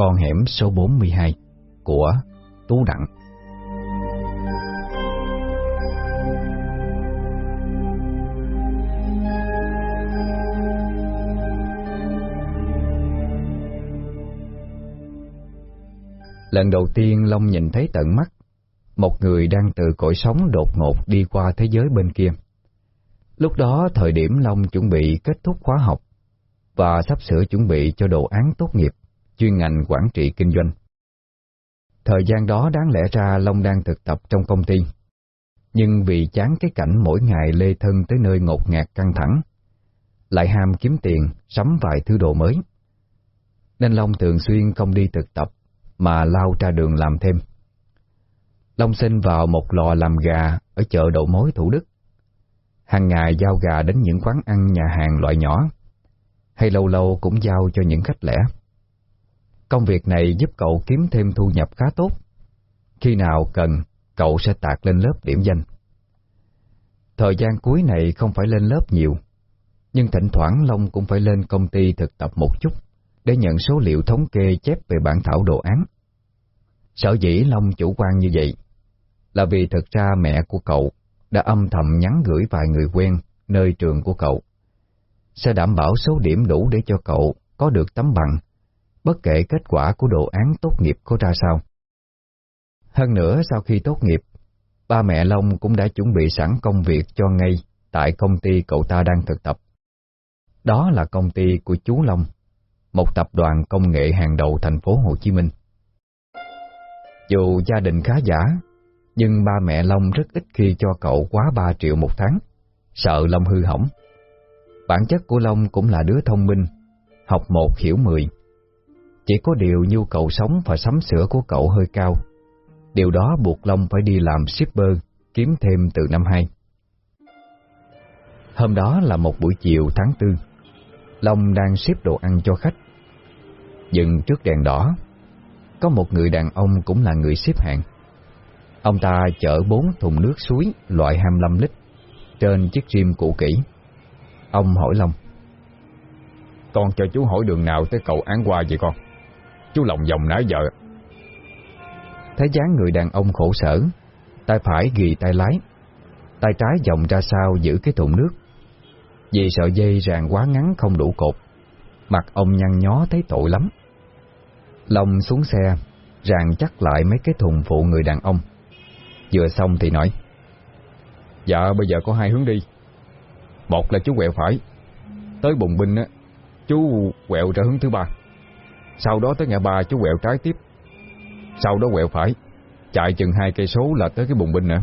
Con hẻm số 42 của Tú Đặng Lần đầu tiên Long nhìn thấy tận mắt, một người đang từ cõi sống đột ngột đi qua thế giới bên kia. Lúc đó thời điểm Long chuẩn bị kết thúc khóa học và sắp sửa chuẩn bị cho đồ án tốt nghiệp chuyên ngành quản trị kinh doanh. Thời gian đó đáng lẽ ra Long đang thực tập trong công ty, nhưng vì chán cái cảnh mỗi ngày lê thân tới nơi ngột ngạt căng thẳng, lại ham kiếm tiền, sắm vài thứ đồ mới. Nên Long thường xuyên không đi thực tập mà lao ra đường làm thêm. Long sinh vào một lò làm gà ở chợ đầu mối Thủ Đức. Hàng ngày giao gà đến những quán ăn nhà hàng loại nhỏ, hay lâu lâu cũng giao cho những khách lẻ. Công việc này giúp cậu kiếm thêm thu nhập khá tốt. Khi nào cần, cậu sẽ tạc lên lớp điểm danh. Thời gian cuối này không phải lên lớp nhiều, nhưng thỉnh thoảng Long cũng phải lên công ty thực tập một chút để nhận số liệu thống kê chép về bản thảo đồ án. Sở dĩ Long chủ quan như vậy là vì thực ra mẹ của cậu đã âm thầm nhắn gửi vài người quen nơi trường của cậu. Sẽ đảm bảo số điểm đủ để cho cậu có được tấm bằng, bất kể kết quả của đồ án tốt nghiệp có ra sao. Hơn nữa sau khi tốt nghiệp, ba mẹ Long cũng đã chuẩn bị sẵn công việc cho ngay tại công ty cậu ta đang thực tập. Đó là công ty của chú Long, một tập đoàn công nghệ hàng đầu thành phố Hồ Chí Minh. Dù gia đình khá giả, nhưng ba mẹ Long rất ít khi cho cậu quá 3 triệu một tháng, sợ Long hư hỏng. Bản chất của Long cũng là đứa thông minh, học một hiểu mười. Chỉ có điều nhu cầu sống và sắm sửa của cậu hơi cao. Điều đó buộc Long phải đi làm shipper, kiếm thêm từ năm 2. Hôm đó là một buổi chiều tháng tư. Long đang ship đồ ăn cho khách. Dừng trước đèn đỏ, có một người đàn ông cũng là người ship hàng. Ông ta chở bốn thùng nước suối loại 25 lít trên chiếc rim cũ kỹ. Ông hỏi Long. Con cho chú hỏi đường nào tới cầu án qua vậy con? Chú lòng vòng nãy giờ. Thấy dáng người đàn ông khổ sở, tay phải ghi tay lái, tay trái vòng ra sau giữ cái thùng nước. Vì sợi dây ràng quá ngắn không đủ cột, mặt ông nhăn nhó thấy tội lắm. Long xuống xe, ràng chắc lại mấy cái thùng phụ người đàn ông. Vừa xong thì nói Dạ bây giờ có hai hướng đi Một là chú quẹo phải Tới bùng binh á Chú quẹo ra hướng thứ ba sau đó tới ngã ba, chú quẹo trái tiếp. Sau đó quẹo phải. Chạy chừng hai cây số là tới cái bùng binh nữa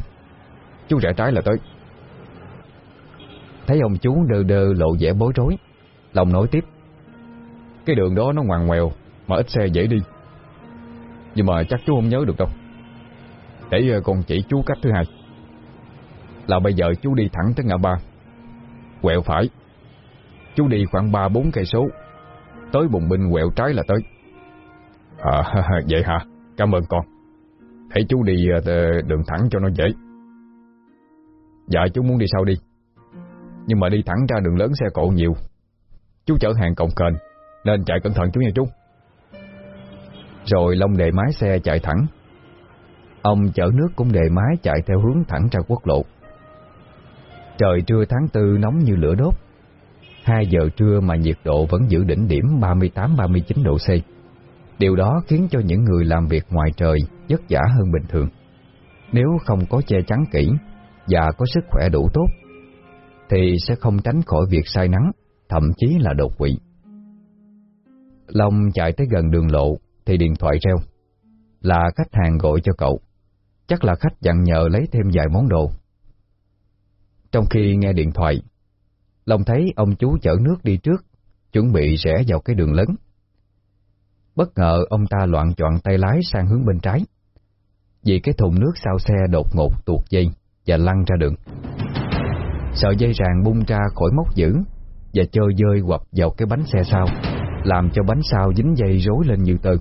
Chú rẽ trái là tới. Thấy ông chú đơ đơ lộ vẻ bối rối, Lòng nói tiếp. Cái đường đó nó ngoằn ngoèo, Mà ít xe dễ đi. Nhưng mà chắc chú không nhớ được đâu. Để ờ, con chỉ chú cách thứ hai. Là bây giờ chú đi thẳng tới ngã ba. Quẹo phải. Chú đi khoảng 3-4 cây số. Tới bùng binh quẹo trái là tới. À vậy hả? Cảm ơn con. Hãy chú đi ờ, ờ, đường thẳng cho nó dễ. Dạ chú muốn đi sau đi. Nhưng mà đi thẳng ra đường lớn xe cộ nhiều. Chú chở hàng cồng kềnh, Nên chạy cẩn thận chú nha chú. Rồi Long đề mái xe chạy thẳng. Ông chở nước cũng đề mái chạy theo hướng thẳng ra quốc lộ. Trời trưa tháng tư nóng như lửa đốt. 2 giờ trưa mà nhiệt độ vẫn giữ đỉnh điểm 38-39 độ C. Điều đó khiến cho những người làm việc ngoài trời vất vả hơn bình thường. Nếu không có che chắn kỹ và có sức khỏe đủ tốt, thì sẽ không tránh khỏi việc say nắng, thậm chí là đột quỵ. Long chạy tới gần đường lộ thì điện thoại reo. Là khách hàng gọi cho cậu. Chắc là khách dặn nhờ lấy thêm vài món đồ. Trong khi nghe điện thoại, Long thấy ông chú chở nước đi trước, chuẩn bị rẽ vào cái đường lớn. Bất ngờ ông ta loạn chọn tay lái sang hướng bên trái, vì cái thùng nước sau xe đột ngột tuột dây và lăn ra đường. Sợi dây ràng bung ra khỏi móc giữ và chơi dơi quập vào cái bánh xe sau, làm cho bánh sau dính dây rối lên như tơ.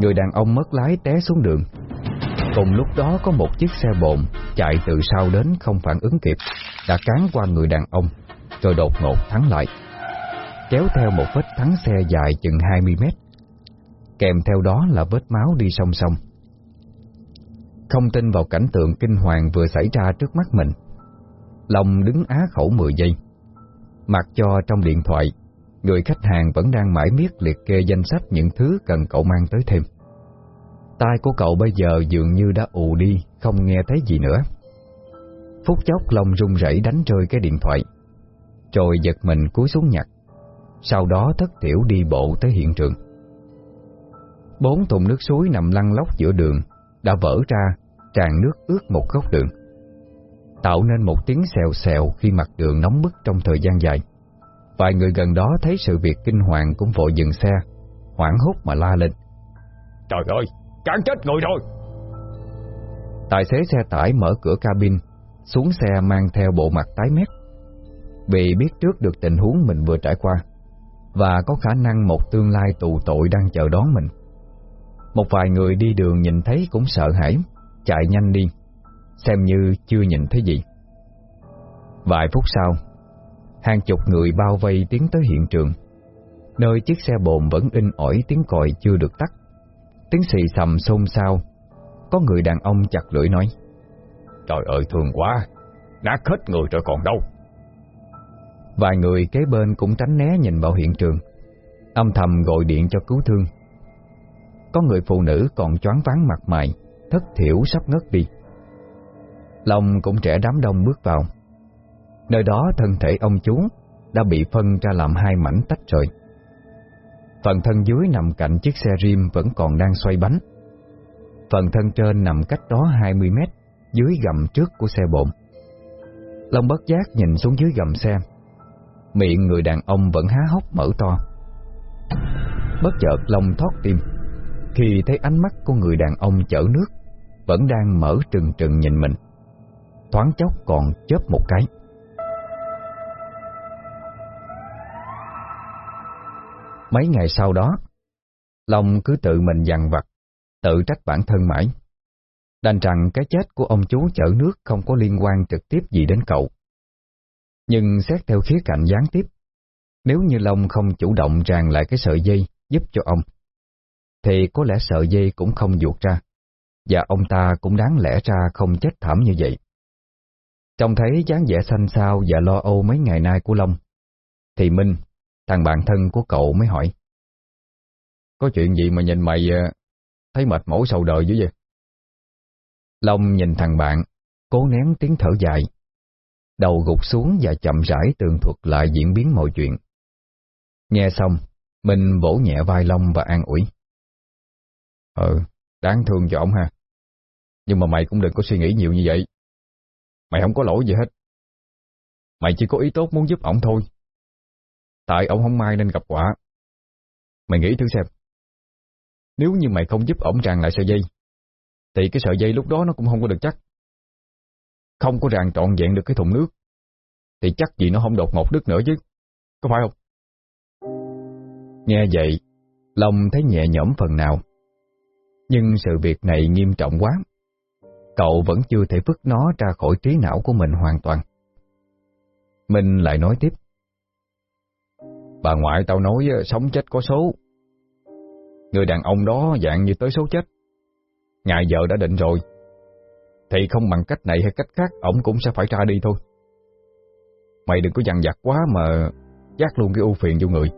Người đàn ông mất lái té xuống đường Cùng lúc đó có một chiếc xe bồn chạy từ sau đến không phản ứng kịp, đã cán qua người đàn ông, rồi đột ngột thắng lại. Kéo theo một vết thắng xe dài chừng 20 mét, kèm theo đó là vết máu đi song song. Không tin vào cảnh tượng kinh hoàng vừa xảy ra trước mắt mình, Long đứng á khẩu 10 giây. Mặc cho trong điện thoại, người khách hàng vẫn đang mãi miết liệt kê danh sách những thứ cần cậu mang tới thêm. Tai của cậu bây giờ dường như đã ù đi, không nghe thấy gì nữa. Phút chốc lòng run rẩy đánh rơi cái điện thoại, rồi giật mình cúi xuống nhặt. Sau đó thất tiểu đi bộ tới hiện trường. Bốn thùng nước suối nằm lăn lóc giữa đường đã vỡ ra, tràn nước ướt một góc đường. Tạo nên một tiếng xèo xèo khi mặt đường nóng bức trong thời gian dài. Vài người gần đó thấy sự việc kinh hoàng cũng vội dừng xe, hoảng hốt mà la lên. Trời ơi, cán chết người rồi! Tài xế xe tải mở cửa cabin, xuống xe mang theo bộ mặt tái mét. Vì biết trước được tình huống mình vừa trải qua, và có khả năng một tương lai tù tội đang chờ đón mình. Một vài người đi đường nhìn thấy cũng sợ hãi, chạy nhanh đi, xem như chưa nhìn thấy gì. Vài phút sau, hàng chục người bao vây tiến tới hiện trường, nơi chiếc xe bồn vẫn in ỏi tiếng còi chưa được tắt. Tiếng xì xầm xôn xao, có người đàn ông chặt lưỡi nói, Trời ơi thương quá, nát hết người rồi còn đâu. Vài người kế bên cũng tránh né nhìn vào hiện trường, âm thầm gọi điện cho cứu thương. Có người phụ nữ còn choáng váng mặt mày, thất thiểu sắp ngất đi. Long cũng trẻ đám đông bước vào. Nơi đó thân thể ông chú đã bị phân ra làm hai mảnh tách rời. Phần thân dưới nằm cạnh chiếc xe rim vẫn còn đang xoay bánh. Phần thân trên nằm cách đó 20 mét, dưới gầm trước của xe bồn. Long bất giác nhìn xuống dưới gầm xe. Miệng người đàn ông vẫn há hốc mở to. Bất chợt Long thoát tim khi thấy ánh mắt của người đàn ông chở nước, vẫn đang mở trừng trừng nhìn mình. Thoáng chốc còn chớp một cái. Mấy ngày sau đó, Long cứ tự mình dằn vặt, tự trách bản thân mãi. Đành rằng cái chết của ông chú chở nước không có liên quan trực tiếp gì đến cậu. Nhưng xét theo khía cạnh gián tiếp, nếu như Long không chủ động ràng lại cái sợi dây giúp cho ông, thì có lẽ sợi dây cũng không ruột ra, và ông ta cũng đáng lẽ ra không chết thảm như vậy. Trông thấy dáng vẻ xanh xao và lo âu mấy ngày nay của Long, thì Minh, thằng bạn thân của cậu mới hỏi. Có chuyện gì mà nhìn mày ờ, thấy mệt mỏi sầu đời dữ vậy? Long nhìn thằng bạn, cố nén tiếng thở dài. Đầu gục xuống và chậm rãi tường thuật lại diễn biến mọi chuyện. Nghe xong, mình vỗ nhẹ vai Long và an ủi. Ừ, đáng thương cho ông ha. Nhưng mà mày cũng đừng có suy nghĩ nhiều như vậy. Mày không có lỗi gì hết. Mày chỉ có ý tốt muốn giúp ổng thôi. Tại ông không may nên gặp quả. Mày nghĩ thử xem. Nếu như mày không giúp ổng ràng lại sợi dây, thì cái sợi dây lúc đó nó cũng không có được chắc. Không có ràng trọn vẹn được cái thùng nước, thì chắc gì nó không đột ngột đứt nữa chứ. Có phải không? Nghe vậy, Long thấy nhẹ nhõm phần nào. Nhưng sự việc này nghiêm trọng quá. Cậu vẫn chưa thể vứt nó ra khỏi trí não của mình hoàn toàn. Minh lại nói tiếp. Bà ngoại tao nói ờ, sống chết có số. Người đàn ông đó dạng như tới số chết. Ngày giờ đã định rồi. Thì không bằng cách này hay cách khác, ổng cũng sẽ phải ra đi thôi. Mày đừng có dằn vặt quá mà giác luôn cái ưu phiền vô người.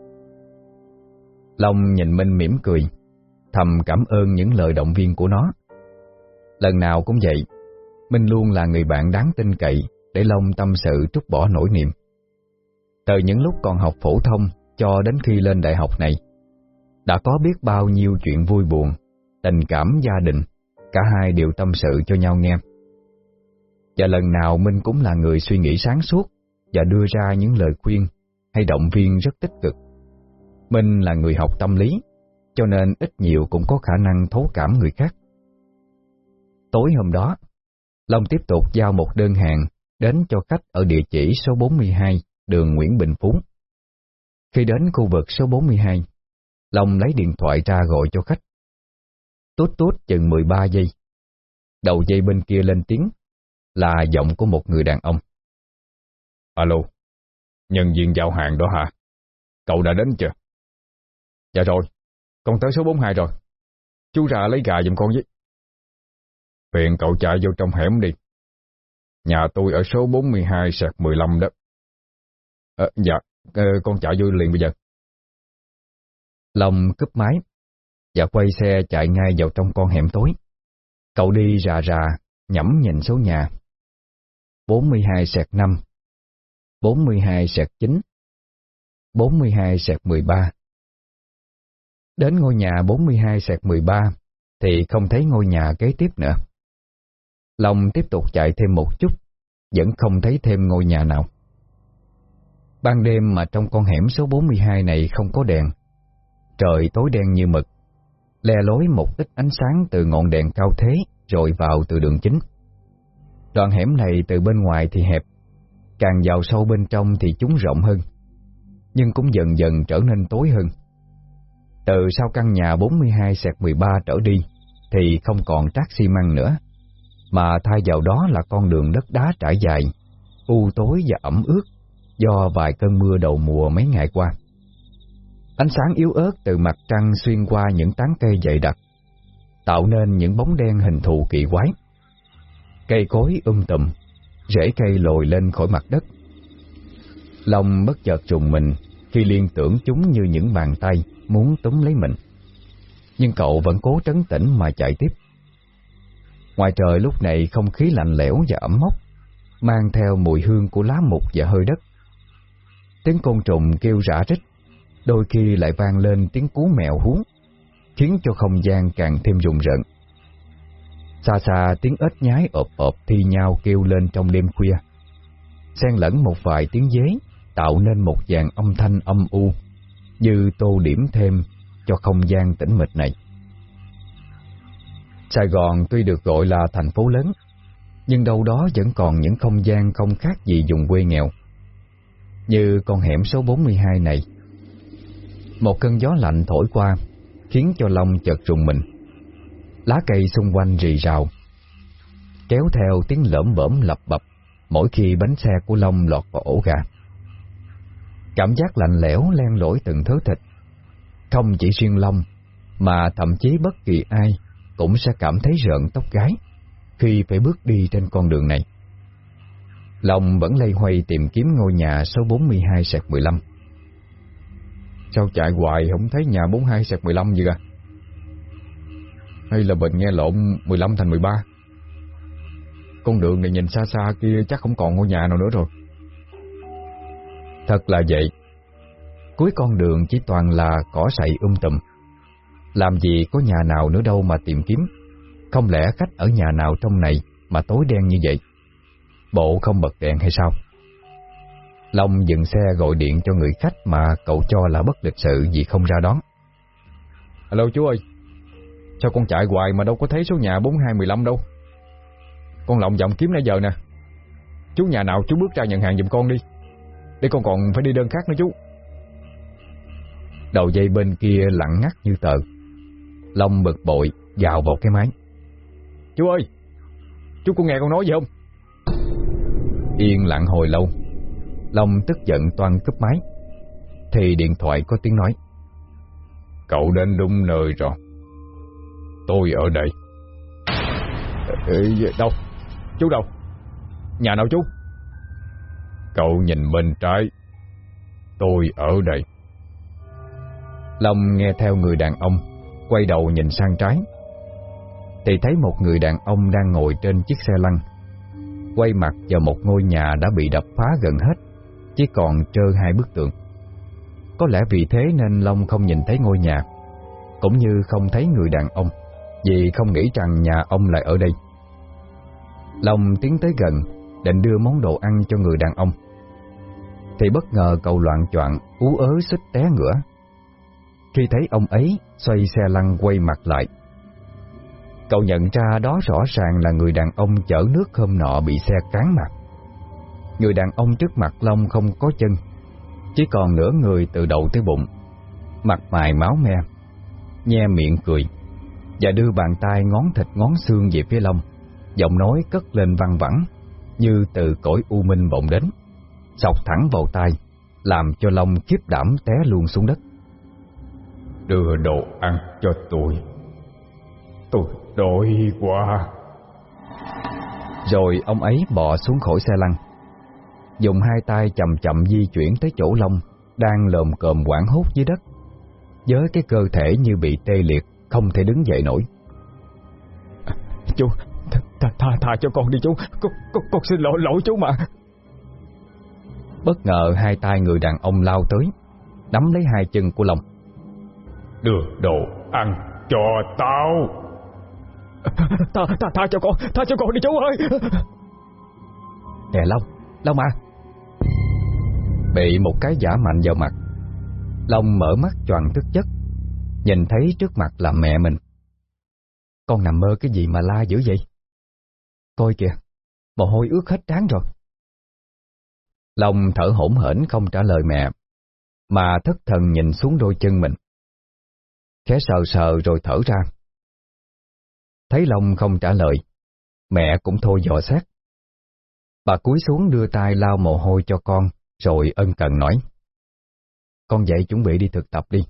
Long nhìn Minh mỉm cười, thầm cảm ơn những lời động viên của nó. Lần nào cũng vậy, Minh luôn là người bạn đáng tin cậy để Long tâm sự trút bỏ nỗi niềm. Từ những lúc còn học phổ thông cho đến khi lên đại học này, đã có biết bao nhiêu chuyện vui buồn, tình cảm gia đình, cả hai đều tâm sự cho nhau nghe. Và lần nào Minh cũng là người suy nghĩ sáng suốt và đưa ra những lời khuyên hay động viên rất tích cực. Minh là người học tâm lý, cho nên ít nhiều cũng có khả năng thấu cảm người khác. Tối hôm đó, Long tiếp tục giao một đơn hàng đến cho khách ở địa chỉ số 42, đường Nguyễn Bình Phú. Khi đến khu vực số 42, Long lấy điện thoại ra gọi cho khách. Tốt tốt chừng 13 giây. Đầu dây bên kia lên tiếng, là giọng của một người đàn ông. Alo, nhân viên giao hàng đó hả? Cậu đã đến chưa? Dạ rồi, Con tới số 42 rồi. Chú ra lấy gà giùm con với. Phiền cậu chạy vô trong hẻm đi. Nhà tôi ở số 42 sạc 15 đó. À, dạ, à, con chạy vô liền bây giờ. Long cướp máy và quay xe chạy ngay vào trong con hẻm tối. Cậu đi rà rà, nhẫm nhìn số nhà. 42 sạc 5 42 sạc 9 42 sạc 13 Đến ngôi nhà 42 sạc 13 thì không thấy ngôi nhà kế tiếp nữa. Long tiếp tục chạy thêm một chút, vẫn không thấy thêm ngôi nhà nào. Ban đêm mà trong con hẻm số 42 này không có đèn. Trời tối đen như mực, le lối một ít ánh sáng từ ngọn đèn cao thế rồi vào từ đường chính. Đoạn hẻm này từ bên ngoài thì hẹp, càng vào sâu bên trong thì chúng rộng hơn, nhưng cũng dần dần trở nên tối hơn. Từ sau căn nhà 42 13 trở đi thì không còn trát xi măng nữa, mà thay vào đó là con đường đất đá trải dài, u tối và ẩm ướt do vài cơn mưa đầu mùa mấy ngày qua. Ánh sáng yếu ớt từ mặt trăng xuyên qua những tán cây dày đặc, tạo nên những bóng đen hình thù kỳ quái. Cây cối um tùm, rễ cây lồi lên khỏi mặt đất. Long bất chợt trùng mình khi liên tưởng chúng như những bàn tay muốn túm lấy mình. Nhưng cậu vẫn cố trấn tĩnh mà chạy tiếp. Ngoài trời lúc này không khí lạnh lẽo và ẩm mốc, mang theo mùi hương của lá mục và hơi đất. Tiếng côn trùng kêu rã rít, đôi khi lại vang lên tiếng cú mèo hú, khiến cho không gian càng thêm rùng rợn. Xa xa tiếng ếch nhái ộp ộp thi nhau kêu lên trong đêm khuya. Xen lẫn một vài tiếng dế tạo nên một dàn âm thanh âm u, như tô điểm thêm cho không gian tĩnh mịch này. Sài Gòn tuy được gọi là thành phố lớn, nhưng đâu đó vẫn còn những không gian không khác gì vùng quê nghèo. Như con hẻm số 42 này. Một cơn gió lạnh thổi qua, khiến cho Long chợt rùng mình. Lá cây xung quanh rì rào, kéo theo tiếng lởm bởm lập bập mỗi khi bánh xe của Long lọt vào ổ gà. Cảm giác lạnh lẽo len lỏi từng thớ thịt. Không chỉ riêng Long, mà thậm chí bất kỳ ai cũng sẽ cảm thấy rợn tóc gái khi phải bước đi trên con đường này. Long vẫn lây hoay tìm kiếm ngôi nhà số 42 sạc 15. Sao chạy hoài, không thấy nhà 42 sạc 15 gì à? Hay là bệnh nghe lộn 15 thành 13? Con đường này nhìn xa xa kia chắc không còn ngôi nhà nào nữa rồi. Thật là vậy. Cuối con đường chỉ toàn là cỏ sậy um tùm. Làm gì có nhà nào nữa đâu mà tìm kiếm. Không lẽ khách ở nhà nào trong này mà tối đen như vậy? Bộ không bật đèn hay sao? Long dừng xe gọi điện cho người khách mà cậu cho là bất lịch sự vì không ra đón. Alo chú ơi, sao con chạy hoài mà đâu có thấy số nhà 4215 đâu? Con lộng vọng kiếm nãy giờ nè. Chú nhà nào chú bước ra nhận hàng giùm con đi. Để con còn phải đi đơn khác nữa chú. Đầu dây bên kia lặng ngắt như tờ. Long bực bội gào vào cái máy. Chú ơi, chú có nghe con nói gì không? Yên lặng hồi lâu, Long tức giận toan cúp máy. Thì điện thoại có tiếng nói. Cậu đến đúng nơi rồi. Tôi ở đây. Ê, đâu? Chú đâu? Nhà nào chú? Cậu nhìn bên trái. Tôi ở đây. Long nghe theo người đàn ông, quay đầu nhìn sang trái. Thì thấy một người đàn ông đang ngồi trên chiếc xe lăn, quay mặt vào một ngôi nhà đã bị đập phá gần hết, chỉ còn trơ hai bức tường. Có lẽ vì thế nên Long không nhìn thấy ngôi nhà, cũng như không thấy người đàn ông, vì không nghĩ rằng nhà ông lại ở đây. Long tiến tới gần, định đưa món đồ ăn cho người đàn ông. Thì bất ngờ cậu loạn choạng ú ớ xích té ngửa. Khi thấy ông ấy, xoay xe lăn quay mặt lại. Cậu nhận ra đó rõ ràng là người đàn ông chở nước hôm nọ bị xe cán mặt. Người đàn ông trước mặt Long không có chân, chỉ còn nửa người từ đầu tới bụng, mặt mày máu me, nhe miệng cười, và đưa bàn tay ngón thịt ngón xương về phía Long, giọng nói cất lên văng vẳng, như từ cõi u minh vọng đến, sọc thẳng vào tai, làm cho Long kiếp đảm té luôn xuống đất. Đưa đồ ăn cho tôi Tôi đói quá. Rồi ông ấy bò xuống khỏi xe lăn. Dùng hai tay chậm chậm di chuyển tới chỗ Long Đang lồm cồm quảng hốt dưới đất. Với cái cơ thể như bị tê liệt Không thể đứng dậy nổi. Chú Tha, tha, tha cho con đi chú. Con, con, con xin lỗi lỗi chú mà. Bất ngờ hai tay người đàn ông lao tới Nắm lấy hai chân của Long. Đưa đồ ăn cho tao Tha, tha, tha cho con Tha cho con đi chú ơi. Nè Long Long à Bị một cái giả mạnh vào mặt. Long mở mắt choàng tức chất Nhìn thấy trước mặt là mẹ mình. Con nằm mơ cái gì mà la dữ vậy? Coi kìa Mồ hôi ướt hết trán rồi. Long thở hổn hển không trả lời mẹ Mà thất thần nhìn xuống đôi chân mình. Khẽ sờ sờ rồi thở ra. Thấy Long không trả lời, Mẹ cũng thôi dò xét. Bà cúi xuống đưa tay lau mồ hôi cho con, Rồi ân cần nói, Con dậy chuẩn bị đi thực tập đi.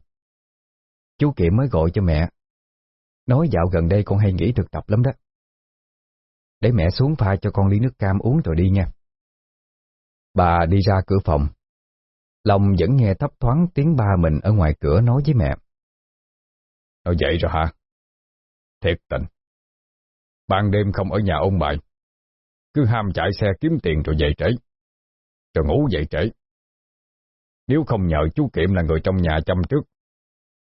Chú Kiệm mới gọi cho mẹ. Nói dạo gần đây con hay nghỉ thực tập lắm đó. Để mẹ xuống pha cho con ly nước cam uống rồi đi nha. Bà đi ra cửa phòng. Long vẫn nghe thấp thoáng tiếng ba mình ở ngoài cửa nói với mẹ. Nó dậy rồi hả? Thiệt tình. Ban đêm không ở nhà ông bài. Cứ ham chạy xe kiếm tiền rồi dậy trễ. Rồi ngủ dậy trễ. Nếu không nhờ chú Kiệm là người trong nhà chăm trước,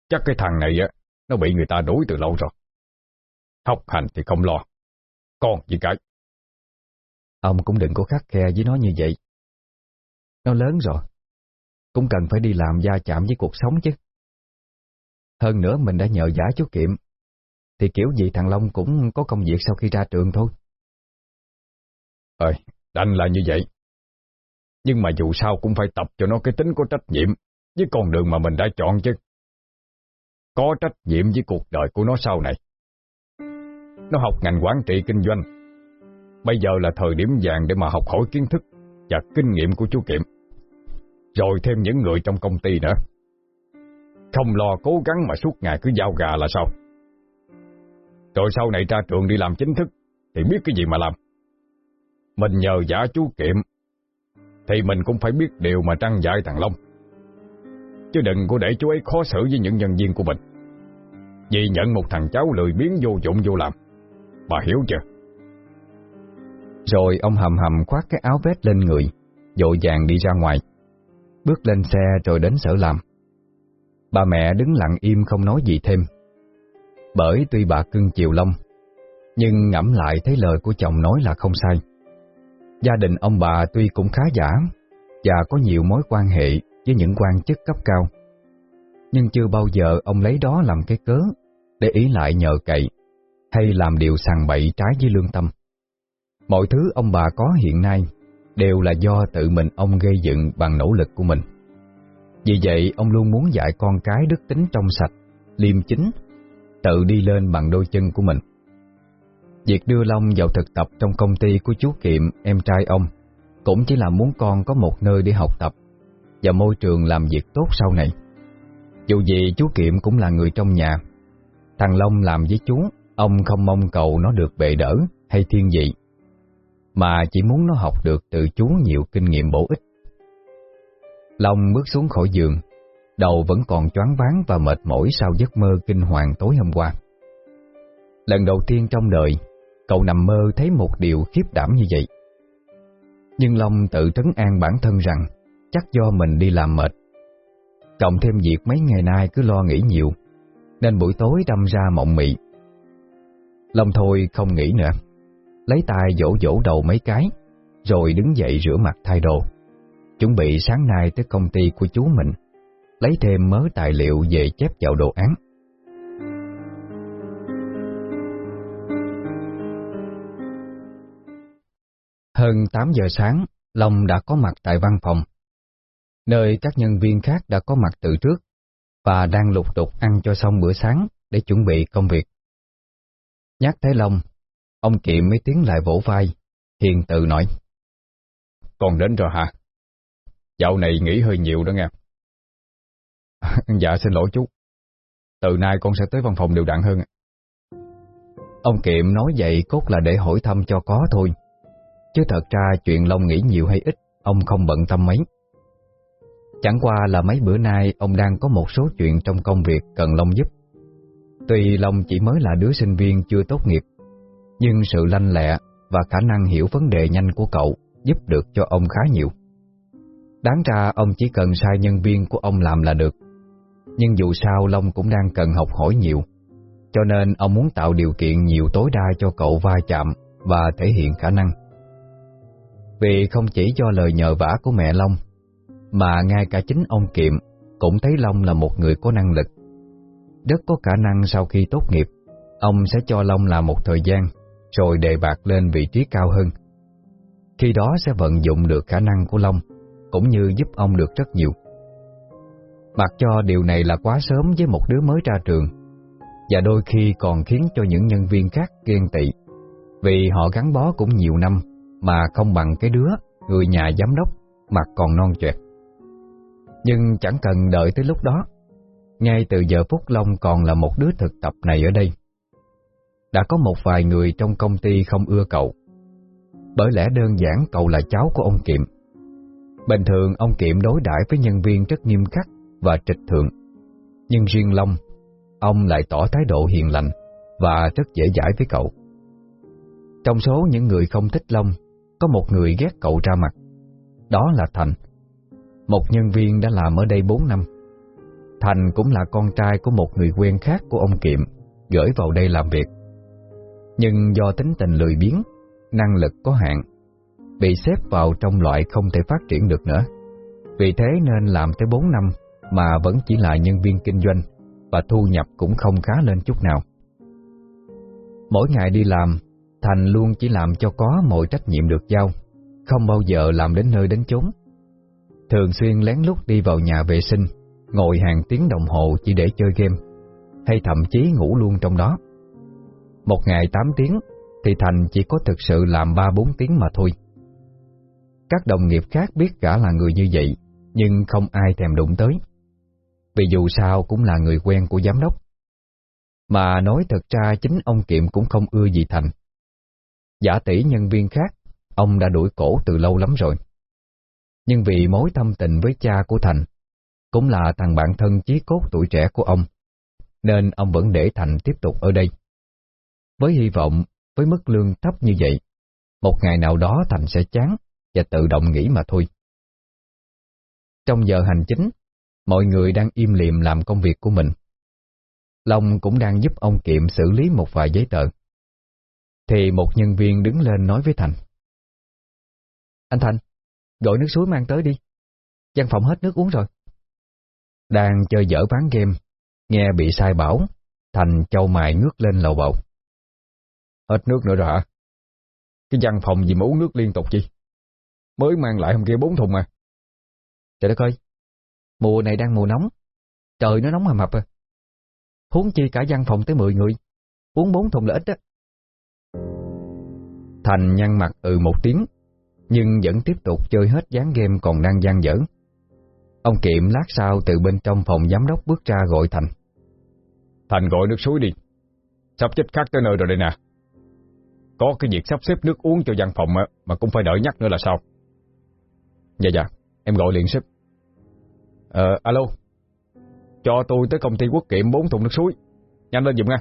Chắc cái thằng này á, Nó bị người ta đuổi từ lâu rồi. Học hành thì không lo. Con gì cái Ông cũng đừng có khắc khe với nó như vậy. Nó lớn rồi. Cũng cần phải đi làm gia chạm với cuộc sống chứ. Hơn nữa mình đã nhờ giả chú Kiệm. Thì kiểu gì thằng Long cũng có công việc sau khi ra trường thôi. Ờ, đành là như vậy. Nhưng mà dù sao cũng phải tập cho nó cái tính có trách nhiệm Với con đường mà mình đã chọn chứ. Có trách nhiệm với cuộc đời của nó sau này. Nó học ngành quản trị kinh doanh. Bây giờ là thời điểm vàng để mà học hỏi kiến thức Và kinh nghiệm của chú Kiệm. Rồi thêm những người trong công ty nữa. Không lo cố gắng mà suốt ngày cứ giao gà là sao? Rồi sau này ra trường đi làm chính thức, Thì biết cái gì mà làm. Mình nhờ giả chú Kiệm, Thì mình cũng phải biết điều mà trăng dạy thằng Long. Chứ đừng có để chú ấy khó xử với những nhân viên của mình. Vì nhận một thằng cháu lười biến vô dụng vô làm. Bà hiểu chưa? Rồi ông hầm hầm khoác cái áo vest lên người Dội vàng đi ra ngoài. Bước lên xe rồi đến sở làm. Bà mẹ đứng lặng im không nói gì thêm. Bởi tuy bà cưng chiều Long Nhưng ngẫm lại thấy lời của chồng nói là không sai. Gia đình ông bà tuy cũng khá giả Và có nhiều mối quan hệ với những quan chức cấp cao Nhưng chưa bao giờ ông lấy đó làm cái cớ Để ý lại nhờ cậy Hay làm điều sàng bậy trái với lương tâm. Mọi thứ ông bà có hiện nay Đều là do tự mình ông gây dựng bằng nỗ lực của mình. Vì vậy ông luôn muốn dạy con cái đức tính trong sạch, liêm chính Tự đi lên bằng đôi chân của mình Việc đưa Long vào thực tập trong công ty của chú Kiệm, em trai ông, cũng chỉ là muốn con có một nơi để học tập và môi trường làm việc tốt sau này. Dù gì chú Kiệm cũng là người trong nhà, thằng Long làm với chú, ông không mong cầu nó được bệ đỡ hay thiên vị, mà chỉ muốn nó học được từ chú nhiều kinh nghiệm bổ ích. Long bước xuống khỏi giường, đầu vẫn còn choáng váng và mệt mỏi sau giấc mơ kinh hoàng tối hôm qua. Lần đầu tiên trong đời, cậu nằm mơ thấy một điều khiếp đảm như vậy. Nhưng Long tự trấn an bản thân rằng chắc do mình đi làm mệt. Cộng thêm việc mấy ngày nay cứ lo nghĩ nhiều, nên buổi tối đâm ra mộng mị. Long thôi không nghĩ nữa, lấy tay vỗ vỗ đầu mấy cái, rồi đứng dậy rửa mặt thay đồ, chuẩn bị sáng nay tới công ty của chú mình, lấy thêm mớ tài liệu về chép vào đồ án. Hơn 8 giờ sáng, Long đã có mặt tại văn phòng, nơi các nhân viên khác đã có mặt từ trước và đang lục tục ăn cho xong bữa sáng để chuẩn bị công việc. Nhắc thấy Long, ông Kiệm mới tiến lại vỗ vai, hiền tự nói. "Còn đến rồi hả? Dạo này nghỉ hơi nhiều đó nghe. dạ xin lỗi chú. Từ nay con sẽ tới văn phòng đều đặn hơn Ông Kiệm nói vậy cốt là để hỏi thăm cho có thôi. Chứ thật ra chuyện Long nghĩ nhiều hay ít, Ông không bận tâm mấy. Chẳng qua là mấy bữa nay Ông đang có một số chuyện trong công việc Cần Long giúp. Tuy Long chỉ mới là đứa sinh viên chưa tốt nghiệp, Nhưng sự lanh lẹ Và khả năng hiểu vấn đề nhanh của cậu Giúp được cho ông khá nhiều. Đáng ra ông chỉ cần sai nhân viên của ông làm là được. Nhưng dù sao Long cũng đang cần học hỏi nhiều. Cho nên ông muốn tạo điều kiện nhiều tối đa cho cậu va chạm Và thể hiện khả năng. Vì không chỉ do lời nhờ vả của mẹ Long, Mà ngay cả chính ông Kiệm Cũng thấy Long là một người có năng lực. Rất có khả năng sau khi tốt nghiệp, Ông sẽ cho Long làm một thời gian, Rồi đề bạc lên vị trí cao hơn. Khi đó sẽ vận dụng được khả năng của Long, cũng như giúp ông được rất nhiều. Mặc cho điều này là quá sớm với một đứa mới ra trường, và đôi khi còn khiến cho những nhân viên khác ghen tị, vì họ gắn bó cũng nhiều năm mà không bằng cái đứa, người nhà giám đốc, mặt còn non choẹt. Nhưng chẳng cần đợi tới lúc đó, ngay từ giờ Phúc Long còn là một đứa thực tập này ở đây. Đã có một vài người trong công ty không ưa cậu, bởi lẽ đơn giản cậu là cháu của ông Kiệm. Bình thường ông Kiệm đối đãi với nhân viên rất nghiêm khắc và trịch thượng. Nhưng riêng Long, ông lại tỏ thái độ hiền lành và rất dễ dãi với cậu. Trong số những người không thích Long, có một người ghét cậu ra mặt. Đó là Thành, một nhân viên đã làm ở đây 4 năm. Thành cũng là con trai của một người quen khác của ông Kiệm, gửi vào đây làm việc. Nhưng do tính tình lười biếng, năng lực có hạn, bị xếp vào trong loại không thể phát triển được nữa. Vì thế nên làm tới 4 năm mà vẫn chỉ là nhân viên kinh doanh và thu nhập cũng không khá lên chút nào. Mỗi ngày đi làm, Thành luôn chỉ làm cho có mọi trách nhiệm được giao, không bao giờ làm đến nơi đến chốn. Thường xuyên lén lút đi vào nhà vệ sinh, ngồi hàng tiếng đồng hồ chỉ để chơi game, hay thậm chí ngủ luôn trong đó. Một ngày 8 tiếng thì Thành chỉ có thực sự làm 3-4 tiếng mà thôi. Các đồng nghiệp khác biết gã là người như vậy, nhưng không ai thèm đụng tới. Vì dù sao cũng là người quen của giám đốc. Mà nói thật ra chính ông Kiệm cũng không ưa gì Thành. Giả tỷ nhân viên khác, ông đã đuổi cổ từ lâu lắm rồi. Nhưng vì mối thâm tình với cha của Thành, cũng là thằng bạn thân chí cốt tuổi trẻ của ông, nên ông vẫn để Thành tiếp tục ở đây. Với hy vọng, với mức lương thấp như vậy, một ngày nào đó Thành sẽ chán và tự động nghỉ mà thôi. Trong giờ hành chính, mọi người đang im liệm làm công việc của mình. Long cũng đang giúp ông Kiệm xử lý một vài giấy tờ. Thì một nhân viên đứng lên nói với Thành. Anh Thành, gọi nước suối mang tới đi. Văn phòng hết nước uống rồi. Đang chơi dở ván game, nghe bị sai bảo, Thành châu mài ngước lên lầu bầu. Hết nước nữa rồi hả? Cái văn phòng gì mà uống nước liên tục chi? Mới mang lại hôm kia bốn thùng mà. Trời đất ơi, mùa này đang mùa nóng, trời nó nóng hầm hập à. Huống chi cả văn phòng tới 10 người, uống bốn thùng là ít á. Thành nhăn mặt ừ một tiếng, nhưng vẫn tiếp tục chơi hết gián game còn đang gian dở. Ông Kiệm lát sau từ bên trong phòng giám đốc bước ra gọi Thành. Thành gọi nước suối đi, sắp chết khắc tới nơi rồi đây nè. Có cái việc sắp xếp nước uống cho văn phòng mà cũng phải đợi nhắc nữa là sao? Dạ dạ, em gọi liền sếp. Ờ, alo. Cho tôi tới công ty quốc kiệm bốn thùng nước suối. Nhanh lên dùm nha.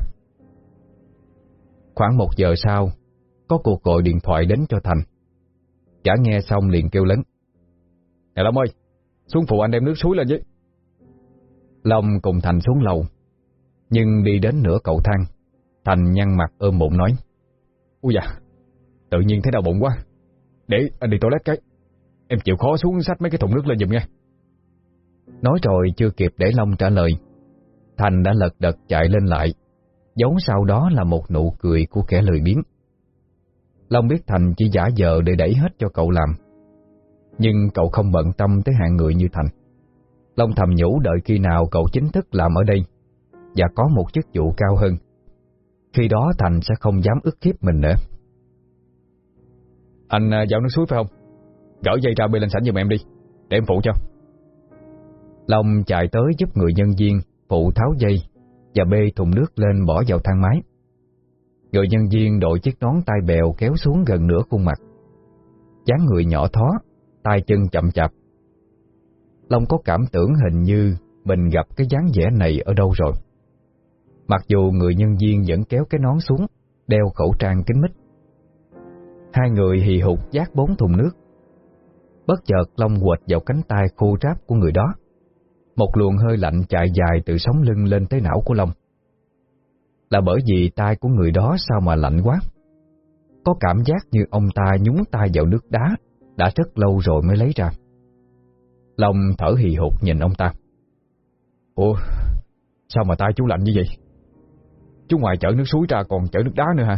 Khoảng một giờ sau, có cuộc gọi điện thoại đến cho Thành. Chả nghe xong liền kêu lớn. Nè Long ơi, xuống phụ anh đem nước suối lên với. Long cùng Thành xuống lầu, nhưng đi đến nửa cầu thang, Thành nhăn mặt ôm bụng nói. Úi dạ, tự nhiên thấy đau bụng quá. Để anh đi toilet cái. Em chịu khó xuống sách mấy cái thùng nước lên giùm nha Nói rồi chưa kịp để Long trả lời. Thành đã lật đật chạy lên lại. Giống sau đó là một nụ cười của kẻ lười biếng. Long biết Thành chỉ giả vờ để đẩy hết cho cậu làm. Nhưng cậu không bận tâm tới hạng người như Thành. Long thầm nhủ đợi khi nào cậu chính thức làm ở đây Và có một chức vụ cao hơn. Khi đó Thành sẽ không dám ức hiếp mình nữa. Anh à, dạo nước suối phải không? Gỡ dây ra bê lên sảnh giùm em đi, Để em phụ cho. Long chạy tới giúp người nhân viên Phụ tháo dây và bê thùng nước lên bỏ vào thang máy. Người nhân viên đội chiếc nón tai bèo kéo xuống gần nửa khuôn mặt. dáng người nhỏ thó, tay chân chậm chạp. Long có cảm tưởng hình như mình gặp cái dáng vẻ này ở đâu rồi. Mặc dù người nhân viên vẫn kéo cái nón xuống, đeo khẩu trang kính mít. Hai người hì hục giác bốn thùng nước. Bất chợt Long quệt vào cánh tay khô ráp của người đó. Một luồng hơi lạnh chạy dài từ sống lưng lên tới não của Long. Là bởi vì tay của người đó sao mà lạnh quá. Có cảm giác như ông ta nhúng tay vào nước đá đã rất lâu rồi mới lấy ra. Long thở hì hụt nhìn ông ta. Ủa, sao mà tay chú lạnh như vậy? Chú ngoài chở nước suối ra còn chở nước đá nữa hả?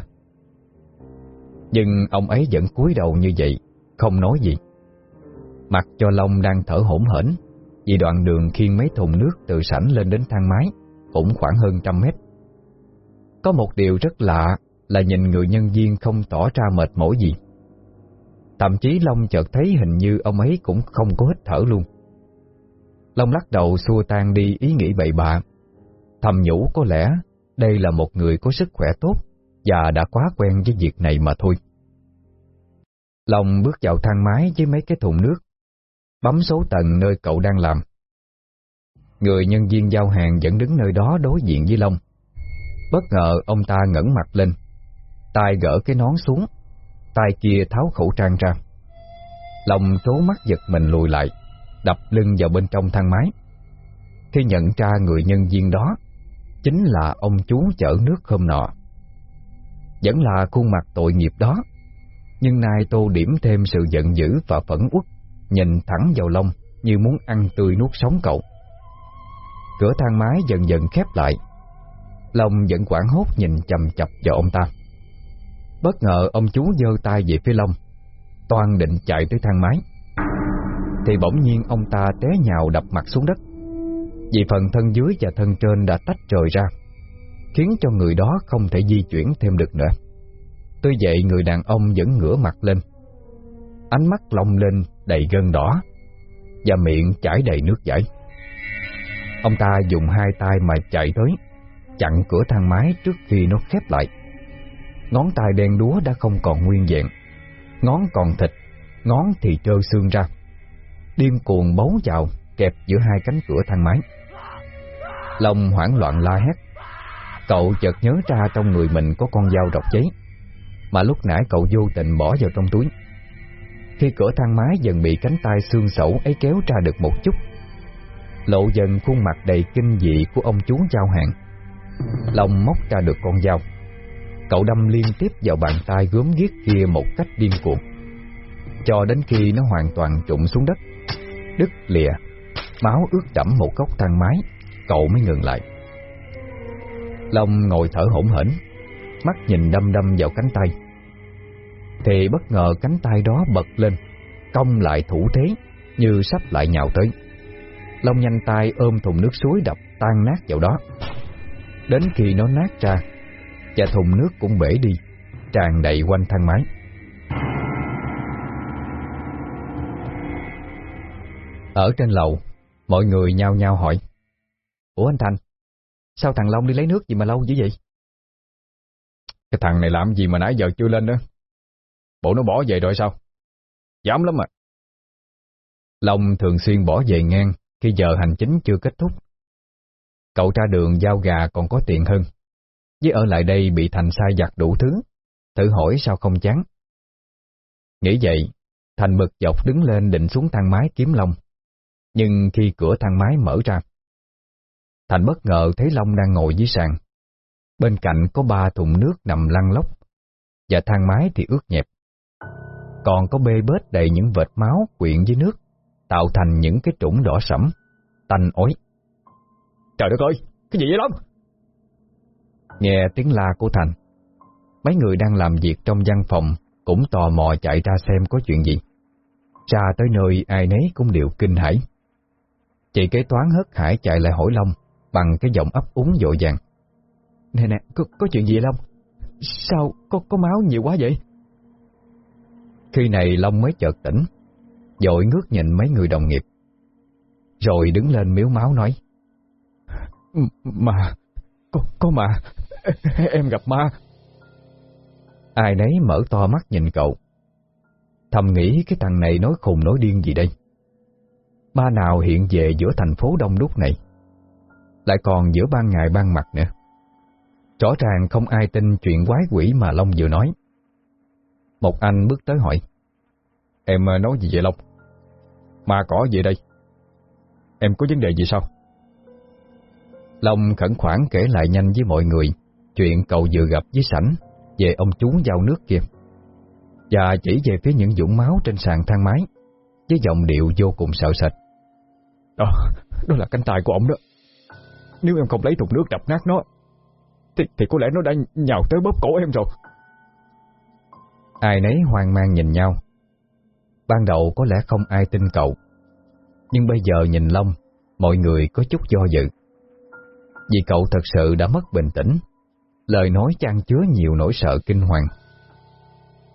Nhưng ông ấy vẫn cúi đầu như vậy, không nói gì. Mặc cho Long đang thở hổn hển vì đoạn đường khiêng mấy thùng nước từ sảnh lên đến thang máy cũng khoảng hơn trăm mét. Có một điều rất lạ là nhìn người nhân viên không tỏ ra mệt mỏi gì. Thậm chí Long chợt thấy hình như ông ấy cũng không có hít thở luôn. Long lắc đầu xua tan đi ý nghĩ bậy bạ. Thầm nhủ có lẽ đây là một người có sức khỏe tốt và đã quá quen với việc này mà thôi. Long bước vào thang máy với mấy cái thùng nước, bấm số tầng nơi cậu đang làm. Người nhân viên giao hàng vẫn đứng nơi đó đối diện với Long. Bất ngờ ông ta ngẩng mặt lên, tay gỡ cái nón xuống, tay kia tháo khẩu trang ra. Long trố mắt giật mình lùi lại, đập lưng vào bên trong thang máy. Khi nhận ra người nhân viên đó, chính là ông chú chở nước hôm nọ. Vẫn là khuôn mặt tội nghiệp đó, nhưng nay tô điểm thêm sự giận dữ và phẫn uất, nhìn thẳng vào lông như muốn ăn tươi nuốt sống cậu. Cửa thang máy dần dần khép lại, Long vẫn quảng hốt nhìn chầm chập vào ông ta. Bất ngờ ông chú giơ tay về phía Long, toan định chạy tới thang máy. Thì bỗng nhiên ông ta té nhào đập mặt xuống đất. Vì phần thân dưới và thân trên đã tách rời ra, khiến cho người đó không thể di chuyển thêm được nữa. Tuy vậy người đàn ông vẫn ngửa mặt lên, ánh mắt long lên đầy gân đỏ và miệng chảy đầy nước chảy. Ông ta dùng hai tay mà chạy tới, chặn cửa thang máy trước khi nó khép lại. Ngón tay đen đúa đã không còn nguyên vẹn, ngón còn thịt, ngón thì trơ xương ra. Điên cuồng bấu vào, kẹp giữa hai cánh cửa thang máy. Long hoảng loạn la hét. Cậu chợt nhớ ra trong người mình có con dao rọc giấy, mà lúc nãy cậu vô tình bỏ vào trong túi. Khi cửa thang máy dần bị cánh tay xương sẩu ấy kéo ra được một chút, lộ dần khuôn mặt đầy kinh dị của ông chú giao hàng. Long móc ra được con dao. Cậu đâm liên tiếp vào bàn tay gớm ghiếc kia một cách điên cuồng. Cho đến khi nó hoàn toàn trụng xuống đất, đứt lìa, máu ướt đẫm một góc thang máy, cậu mới ngừng lại. Long ngồi thở hổn hển, mắt nhìn đâm đâm vào cánh tay. Thì bất ngờ cánh tay đó bật lên, cong lại thủ thế, như sắp lại nhào tới. Long nhanh tay ôm thùng nước suối đập tan nát vào đó. Đến khi nó nát ra, và thùng nước cũng bể đi, tràn đầy quanh thang máy. Ở trên lầu, mọi người nhao nhao hỏi. Ủa anh Thành, sao thằng Long đi lấy nước gì mà lâu dữ vậy? Cái thằng này làm gì mà nãy giờ chưa lên nữa? Bộ nó bỏ về rồi sao? Dám lắm à. Long thường xuyên bỏ về ngang khi giờ hành chính chưa kết thúc. Cậu ra đường giao gà còn có tiền hơn. Với ở lại đây bị Thành sai giặt đủ thứ, thử hỏi sao không chán. Nghĩ vậy, Thành bực dọc đứng lên định xuống thang máy kiếm Long. Nhưng khi cửa thang máy mở ra, Thành bất ngờ thấy Long đang ngồi dưới sàn. Bên cạnh có ba thùng nước nằm lăn lóc, và thang máy thì ướt nhẹp. Còn có bê bết đầy những vệt máu quyện dưới nước, tạo thành những cái trũng đỏ sẫm, tanh ối. Trời đất ơi, cái gì vậy Long? Nghe tiếng la của Thành, mấy người đang làm việc trong văn phòng cũng tò mò chạy ra xem có chuyện gì. Ra tới nơi ai nấy cũng đều kinh hãi. Chị kế toán hớt hải chạy lại hỏi Long bằng cái giọng ấp úng dội vàng. Nè nè, có, có chuyện gì Long? Sao có có máu nhiều quá vậy? Khi này Long mới chợt tỉnh, dội ngước nhìn mấy người đồng nghiệp. Rồi đứng lên miếu máu nói. Mà, Có, có mà, em gặp ma. Ai nấy mở to mắt nhìn cậu. Thầm nghĩ cái thằng này nói khùng nói điên gì đây? Ba nào hiện về giữa thành phố đông đúc này? Lại còn giữa ban ngày ban mặt nữa. Rõ ràng không ai tin chuyện quái quỷ mà Long vừa nói. Một anh bước tới hỏi. Em ờ, nói gì vậy Long? mà cỏ gì đây? Em có vấn đề gì sao? Long khẩn khoản kể lại nhanh với mọi người chuyện cậu vừa gặp với sảnh về ông chú giao nước kia. Và chỉ về phía những dũng máu trên sàn thang máy với giọng điệu vô cùng sợ sệt. Đó, đó là cánh tay của ông đó. Nếu em không lấy thùng nước đập nát nó, thì, thì có lẽ nó đã nhào tới bóp cổ em rồi. Ai nấy hoang mang nhìn nhau. Ban đầu có lẽ không ai tin cậu, nhưng bây giờ nhìn Long, mọi người có chút do dự. Vì cậu thật sự đã mất bình tĩnh, lời nói chan chứa nhiều nỗi sợ kinh hoàng.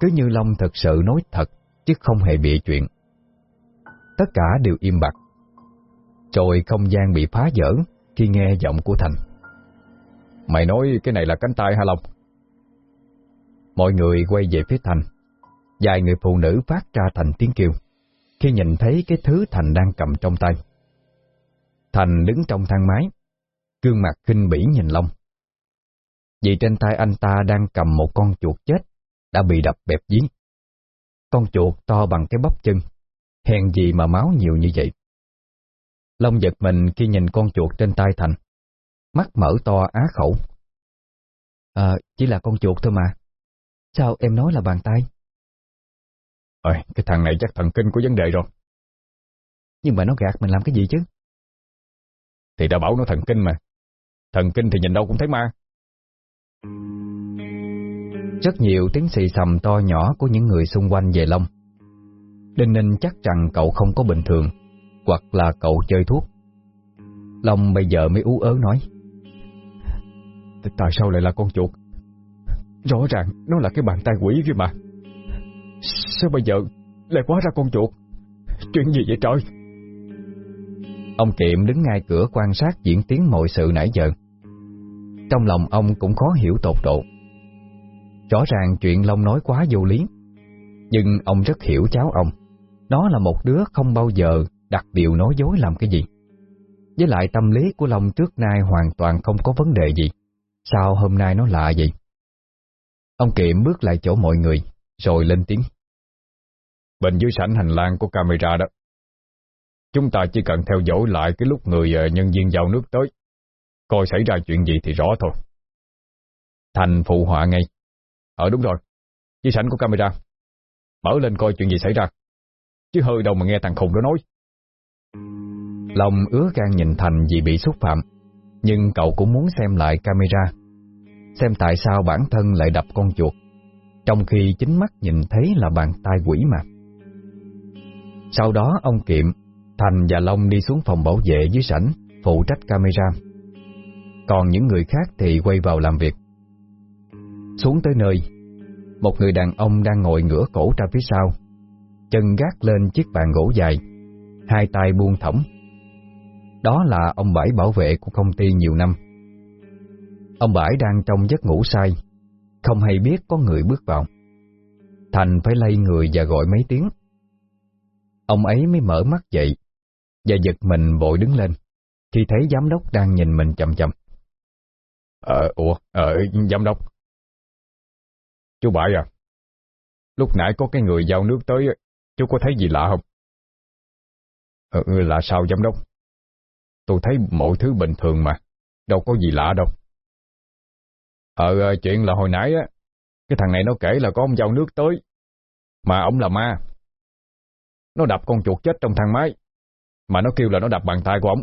Cứ như Long thật sự nói thật, chứ không hề bịa chuyện. Tất cả đều im bặt. Rồi không gian bị phá vỡ khi nghe giọng của Thành. Mày nói cái này là cánh tay hả Long? Mọi người quay về phía Thành. Vài người phụ nữ phát ra thành tiếng kêu khi nhìn thấy cái thứ Thành đang cầm trong tay. Thành đứng trong thang máy, gương mặt khinh bỉ nhìn Long. Vì trên tay anh ta đang cầm một con chuột chết đã bị đập bẹp dí. Con chuột to bằng cái bắp chân, hèn gì mà máu nhiều như vậy. Long giật mình khi nhìn con chuột trên tay Thành, mắt mở to á khẩu. À, chỉ là con chuột thôi mà. Sao em nói là bàn tay? Ôi, cái thằng này chắc thần kinh có vấn đề rồi. Nhưng mà nó gạt mình làm cái gì chứ? Thì đã bảo nó thần kinh mà. Thần kinh thì nhìn đâu cũng thấy ma. Rất nhiều tiếng xì xầm to nhỏ của những người xung quanh về Long. Đinh Ninh chắc rằng cậu không có bình thường, hoặc là cậu chơi thuốc. Long bây giờ mới ú ớ nói. Tại sao lại là con chuột? Rõ ràng nó là cái bàn tay quỷ kia mà. Sao bây giờ lại quá ra con chuột? Chuyện gì vậy trời? Ông Kiệm đứng ngay cửa quan sát diễn tiến mọi sự nãy giờ. Trong lòng ông cũng khó hiểu tột độ. Rõ ràng chuyện Long nói quá vô lý, nhưng ông rất hiểu cháu ông. Nó là một đứa không bao giờ đặt điều nói dối làm cái gì. Với lại tâm lý của Long trước nay hoàn toàn không có vấn đề gì. Sao hôm nay nó lạ vậy? Ông Kiệm bước lại chỗ mọi người, rồi lên tiếng. Bên dưới sảnh hành lang của camera đó. Chúng ta chỉ cần theo dõi lại cái lúc người ờ, nhân viên giao nước tới. Coi xảy ra chuyện gì thì rõ thôi. Thành phụ họa ngay. Ờ đúng rồi, dưới sảnh của camera. Mở lên coi chuyện gì xảy ra. Chứ hơi đâu mà nghe thằng khùng đó nói. Lòng ứa gan nhìn Thành vì bị xúc phạm, nhưng cậu cũng muốn xem lại camera, xem tại sao bản thân lại đập con chuột, trong khi chính mắt nhìn thấy là bàn tay quỷ mà. Sau đó ông Kiệm, Thành và Long đi xuống phòng bảo vệ dưới sảnh, phụ trách camera. Còn những người khác thì quay vào làm việc. Xuống tới nơi, một người đàn ông đang ngồi ngửa cổ ra phía sau, chân gác lên chiếc bàn gỗ dài, hai tay buông thõng. Đó là ông Bảy bảo vệ của công ty nhiều năm. Ông Bảy đang trong giấc ngủ say, không hay biết có người bước vào. Thành phải lay người và gọi mấy tiếng. Ông ấy mới mở mắt dậy và giật mình vội đứng lên khi thấy giám đốc đang nhìn mình chậm chậm. Ờ, ủa, ờ, giám đốc. Chú Bảy à, lúc nãy có cái người giao nước tới, chú có thấy gì lạ không? Ờ, là sao giám đốc? Tôi thấy mọi thứ bình thường mà, đâu có gì lạ đâu. Ờ, ờ, chuyện là hồi nãy á, cái thằng này nó kể là có ông giao nước tới, mà ông là ma. Nó đập con chuột chết trong thang máy, mà nó kêu là nó đập bàn tay của ông.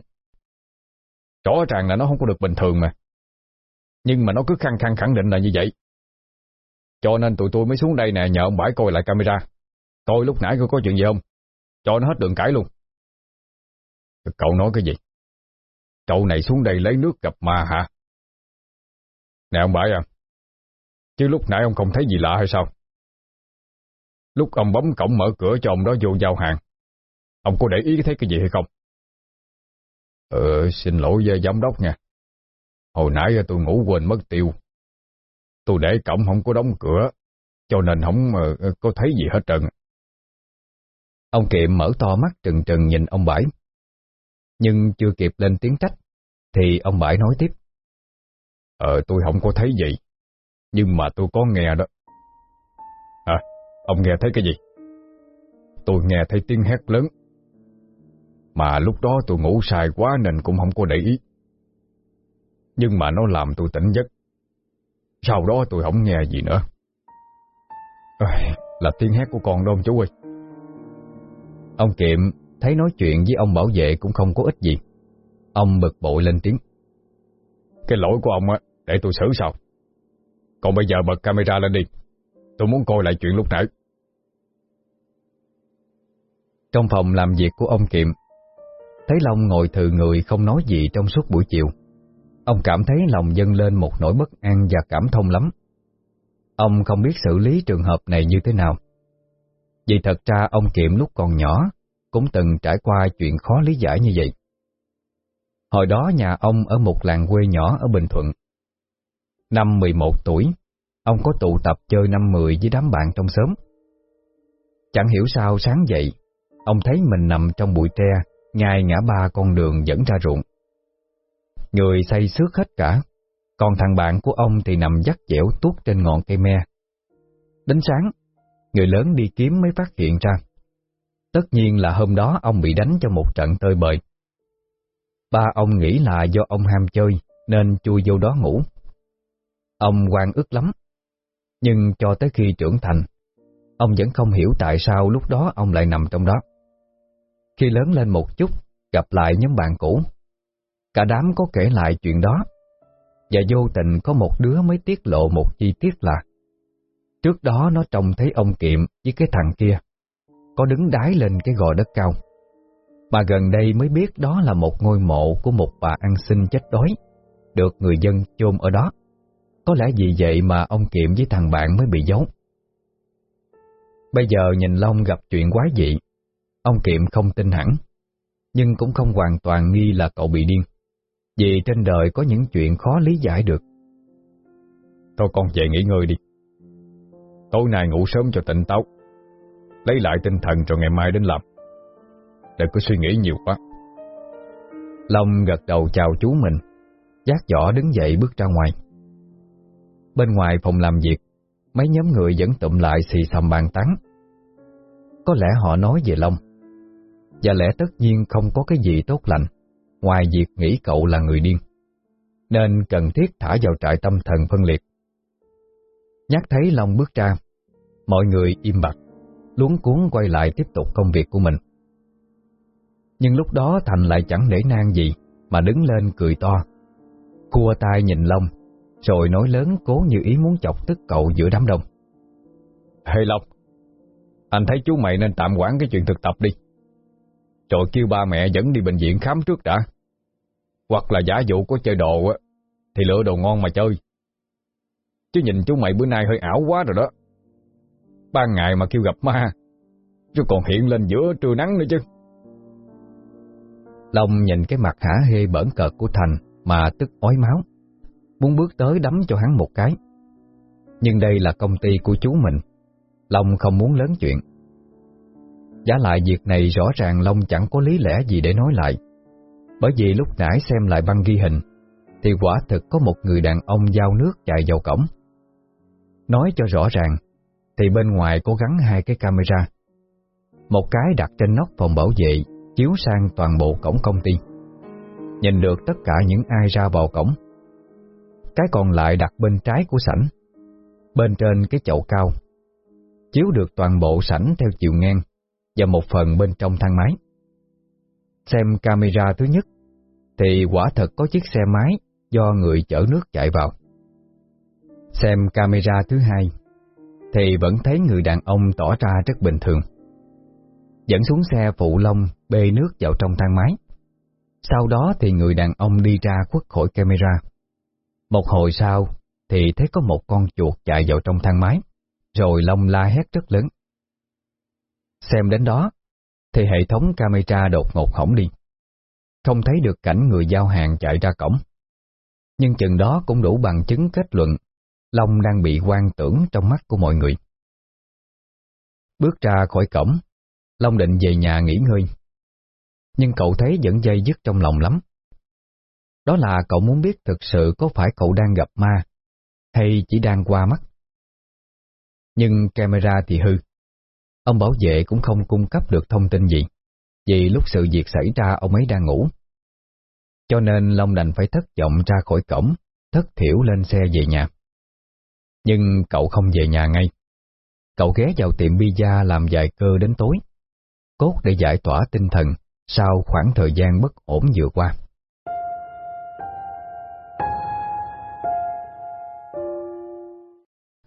Rõ ràng là nó không có được bình thường mà. Nhưng mà nó cứ khăng khăng khẳng định là như vậy. Cho nên tụi tôi mới xuống đây nè nhờ ông Bãi coi lại camera. Coi lúc nãy có có chuyện gì không? Cho nó hết đường cãi luôn. Cậu nói cái gì? Cậu này xuống đây lấy nước gặp ma hả? Nè ông Bãi à, chứ lúc nãy ông không thấy gì lạ hay sao? Lúc ông bấm cổng mở cửa cho ông đó vô giao hàng, ông có để ý thấy cái gì hay không? Ờ, xin lỗi với giám đốc nha. Hồi nãy tôi ngủ quên mất tiêu. Tôi để cổng không có đóng cửa, cho nên không ờ, có thấy gì hết trơn. Ông Kiệm mở to mắt trừng trừng nhìn ông Bãi. Nhưng chưa kịp lên tiếng trách, thì ông Bãi nói tiếp. Ờ, tôi không có thấy gì, nhưng mà tôi có nghe đó. À, ông nghe thấy cái gì? Tôi nghe thấy tiếng hét lớn. Mà lúc đó tôi ngủ sai quá nên cũng không có để ý. Nhưng mà nó làm tôi tỉnh giấc. Sau đó tôi không nghe gì nữa. À, là tiếng hét của con đâu chú ơi. Ông Kiệm thấy nói chuyện với ông bảo vệ cũng không có ích gì. Ông bực bội lên tiếng. Cái lỗi của ông á, để tôi xử sao? Còn bây giờ bật camera lên đi. Tôi muốn coi lại chuyện lúc nãy. Trong phòng làm việc của ông Kiệm, thấy Long ngồi thừ người không nói gì trong suốt buổi chiều. Ông cảm thấy lòng dâng lên một nỗi bất an và cảm thông lắm. Ông không biết xử lý trường hợp này như thế nào. Vì thật ra ông Kiệm lúc còn nhỏ cũng từng trải qua chuyện khó lý giải như vậy. Hồi đó nhà ông ở một làng quê nhỏ ở Bình Thuận. Năm 11 tuổi, ông có tụ tập chơi năm 10 với đám bạn trong xóm. Chẳng hiểu sao sáng dậy, ông thấy mình nằm trong bụi tre, ngay ngã ba con đường dẫn ra ruộng. Người say xước hết cả, còn thằng bạn của ông thì nằm dắt dẻo tuốt trên ngọn cây me. Đến sáng, người lớn đi kiếm mới phát hiện ra. Tất nhiên là hôm đó ông bị đánh cho một trận tơi bời. Ba ông nghĩ là do ông ham chơi nên chui vô đó ngủ. Ông quan ức lắm, nhưng cho tới khi trưởng thành, ông vẫn không hiểu tại sao lúc đó ông lại nằm trong đó. Khi lớn lên một chút, gặp lại nhóm bạn cũ, cả đám có kể lại chuyện đó, và vô tình có một đứa mới tiết lộ một chi tiết là Trước đó nó trông thấy ông Kiệm với cái thằng kia, có đứng đái lên cái gò đất cao. Mà gần đây mới biết đó là một ngôi mộ của một bà ăn xin chết đói, được người dân chôn ở đó. Có lẽ vì vậy mà ông Kiệm với thằng bạn mới bị giấu. Bây giờ nhìn Long gặp chuyện quái dị, ông Kiệm không tin hẳn, nhưng cũng không hoàn toàn nghi là cậu bị điên, vì trên đời có những chuyện khó lý giải được. Thôi con về nghỉ ngơi đi. Tối nay ngủ sớm cho tỉnh táo, lấy lại tinh thần rồi ngày mai đến làm. Đừng có suy nghĩ nhiều quá. Long gật đầu chào chú mình, giác giỏ đứng dậy bước ra ngoài. Bên ngoài phòng làm việc, mấy nhóm người vẫn tụm lại xì xầm bàn tán. Có lẽ họ nói về Long, và lẽ tất nhiên không có cái gì tốt lành, ngoài việc nghĩ cậu là người điên, nên cần thiết thả vào trại tâm thần phân liệt. Nhắc thấy Long bước ra, mọi người im bặt, luống cuốn quay lại tiếp tục công việc của mình. Nhưng lúc đó Thành lại chẳng nể nang gì, mà đứng lên cười to. Cua tay nhìn Long rồi nói lớn cố như ý muốn chọc tức cậu giữa đám đông. Hey Long, anh thấy chú mày nên tạm quản cái chuyện thực tập đi. Rồi kêu ba mẹ dẫn đi bệnh viện khám trước đã. Hoặc là giả dụ có chơi đồ á, thì lựa đồ ngon mà chơi. Chứ nhìn chú mày bữa nay hơi ảo quá rồi đó. Ban ngày mà kêu gặp ma, chứ còn hiện lên giữa trưa nắng nữa chứ. Long nhìn cái mặt hả hê bẩn cợt của Thành mà tức ói máu muốn bước tới đấm cho hắn một cái. Nhưng đây là công ty của chú mình, Long không muốn lớn chuyện. Giá lại việc này rõ ràng Long chẳng có lý lẽ gì để nói lại, bởi vì lúc nãy xem lại băng ghi hình, thì quả thực có một người đàn ông giao nước chạy vào cổng. Nói cho rõ ràng, thì bên ngoài có gắn hai cái camera. Một cái đặt trên nóc phòng bảo vệ, chiếu sang toàn bộ cổng công ty. Nhìn được tất cả những ai ra vào cổng cái còn lại đặt bên trái của sảnh, bên trên cái chậu cao, chiếu được toàn bộ sảnh theo chiều ngang và một phần bên trong thang máy. Xem camera thứ nhất, thì quả thật có chiếc xe máy do người chở nước chạy vào. Xem camera thứ hai, thì vẫn thấy người đàn ông tỏ ra rất bình thường. Dẫn xuống xe phụ lông bê nước vào trong thang máy. Sau đó thì người đàn ông đi ra khuất khỏi camera. Một hồi sau, thì thấy có một con chuột chạy vào trong thang máy, rồi Long la hét rất lớn. Xem đến đó, thì hệ thống camera đột ngột hỏng đi. Không thấy được cảnh người giao hàng chạy ra cổng. Nhưng chừng đó cũng đủ bằng chứng kết luận Long đang bị quan tưởng trong mắt của mọi người. Bước ra khỏi cổng, Long định về nhà nghỉ ngơi. Nhưng cậu thấy vẫn dây dứt trong lòng lắm. Đó là cậu muốn biết thực sự có phải cậu đang gặp ma, hay chỉ đang qua mắt. Nhưng camera thì hư. Ông bảo vệ cũng không cung cấp được thông tin gì, vì lúc sự việc xảy ra ông ấy đang ngủ. Cho nên Long đành phải thất vọng ra khỏi cổng, thất thiểu lên xe về nhà. Nhưng cậu không về nhà ngay. Cậu ghé vào tiệm pizza làm vài cơ đến tối, cốt để giải tỏa tinh thần sau khoảng thời gian bất ổn vừa qua.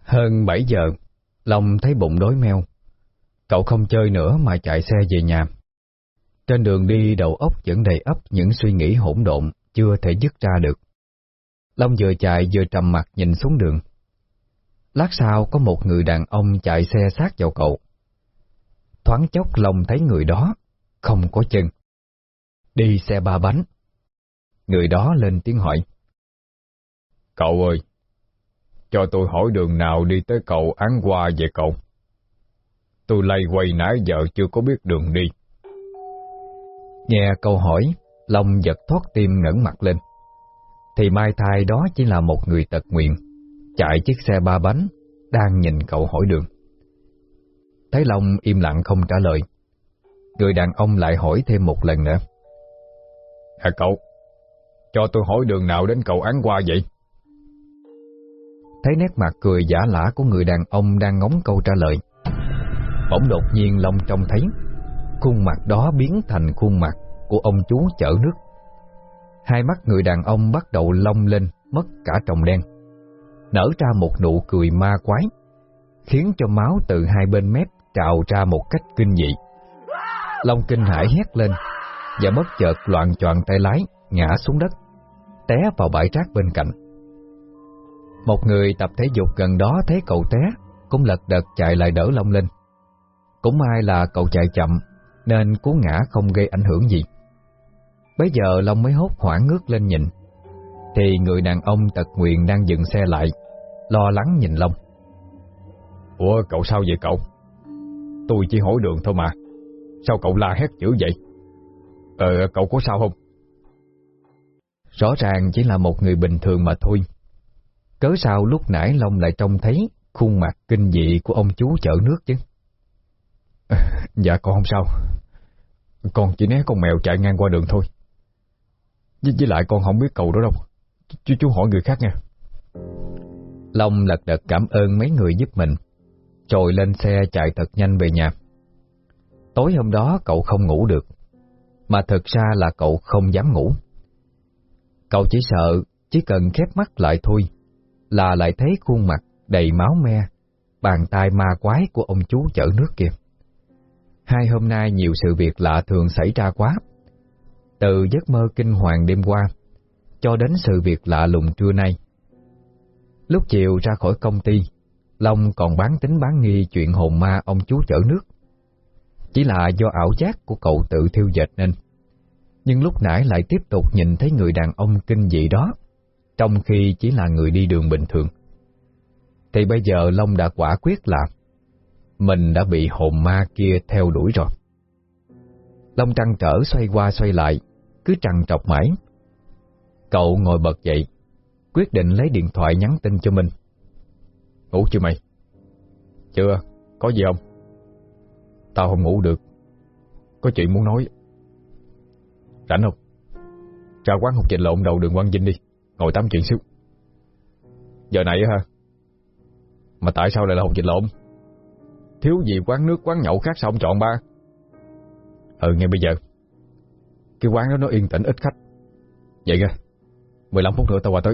Hơn 7 giờ, Long thấy bụng đói meo. Cậu không chơi nữa mà chạy xe về nhà. Trên đường đi đầu óc vẫn đầy ấp những suy nghĩ hỗn độn chưa thể dứt ra được. Long vừa chạy vừa trầm mặt nhìn xuống đường. Lát sau có một người đàn ông chạy xe sát vào cậu. Thoáng chốc lòng thấy người đó, không có chân. Đi xe ba bánh. Người đó lên tiếng hỏi. Cậu ơi, cho tôi hỏi đường nào đi tới cầu Án Hoa vậy cậu? Tôi lay quay nãy giờ chưa có biết đường đi. Nghe câu hỏi, Long giật thoát tim ngẩng mặt lên. Thì mai thai đó chỉ là một người tật nguyện chạy chiếc xe ba bánh, đang nhìn cậu hỏi đường. Thấy Long im lặng không trả lời. Người đàn ông lại hỏi thêm một lần nữa. À cậu, cho tôi hỏi đường nào đến cậu án qua vậy? Thấy nét mặt cười giả lả của người đàn ông đang ngóng câu trả lời. Bỗng đột nhiên Long trông thấy, khuôn mặt đó biến thành khuôn mặt của ông chú chở nước. Hai mắt người đàn ông bắt đầu long lên, mất cả tròng đen nở ra một nụ cười ma quái, khiến cho máu từ hai bên mép trào ra một cách kinh dị. Long kinh hãi hét lên, và bất chợt loạn choạng tay lái, ngã xuống đất, té vào bãi rác bên cạnh. Một người tập thể dục gần đó thấy cậu té, cũng lật đật chạy lại đỡ Long lên. Cũng may là cậu chạy chậm, nên cú ngã không gây ảnh hưởng gì. Bây giờ Long mới hốt hoảng ngước lên nhìn, thì người đàn ông tật nguyện đang dừng xe lại, lo lắng nhìn Long. Ủa cậu sao vậy cậu? Tôi chỉ hỏi đường thôi mà. Sao cậu la hét dữ vậy? Ờ, cậu có sao không? Rõ ràng chỉ là một người bình thường mà thôi. Cớ sao lúc nãy Long lại trông thấy khuôn mặt kinh dị của ông chú chở nước chứ? À, dạ con không sao. Con chỉ né con mèo chạy ngang qua đường thôi. Với, với lại con không biết cầu đó đâu. Chú chú hỏi người khác nha. Long lật đật cảm ơn mấy người giúp mình, rồi lên xe chạy thật nhanh về nhà. Tối hôm đó cậu không ngủ được, mà thực ra là cậu không dám ngủ. Cậu chỉ sợ chỉ cần khép mắt lại thôi là lại thấy khuôn mặt đầy máu me, bàn tay ma quái của ông chú chở nước kia. Hai hôm nay nhiều sự việc lạ thường xảy ra quá. Từ giấc mơ kinh hoàng đêm qua, cho đến sự việc lạ lùng trưa nay. Lúc chiều ra khỏi công ty, Long còn bán tính bán nghi chuyện hồn ma ông chú chở nước. Chỉ là do ảo giác của cậu tự thiêu dệt nên. Nhưng lúc nãy lại tiếp tục nhìn thấy người đàn ông kinh dị đó, trong khi chỉ là người đi đường bình thường. Thì bây giờ Long đã quả quyết là mình đã bị hồn ma kia theo đuổi rồi. Long trăng trở xoay qua xoay lại, cứ trằn trọc mãi, Cậu ngồi bật dậy, quyết định lấy điện thoại nhắn tin cho mình. Ngủ chưa mày? Chưa, có gì không? Tao không ngủ được, có chuyện muốn nói. Rảnh không? Ra quán học trình lộn đầu đường Quang Vinh đi, ngồi tám chuyện xíu. Giờ này ha? Mà tại sao lại là học trình lộn? Thiếu gì quán nước quán nhậu khác sao không chọn ba? Ừ ngay bây giờ Cái quán đó nó yên tĩnh ít khách Vậy kìa 15 phút nữa tao qua tới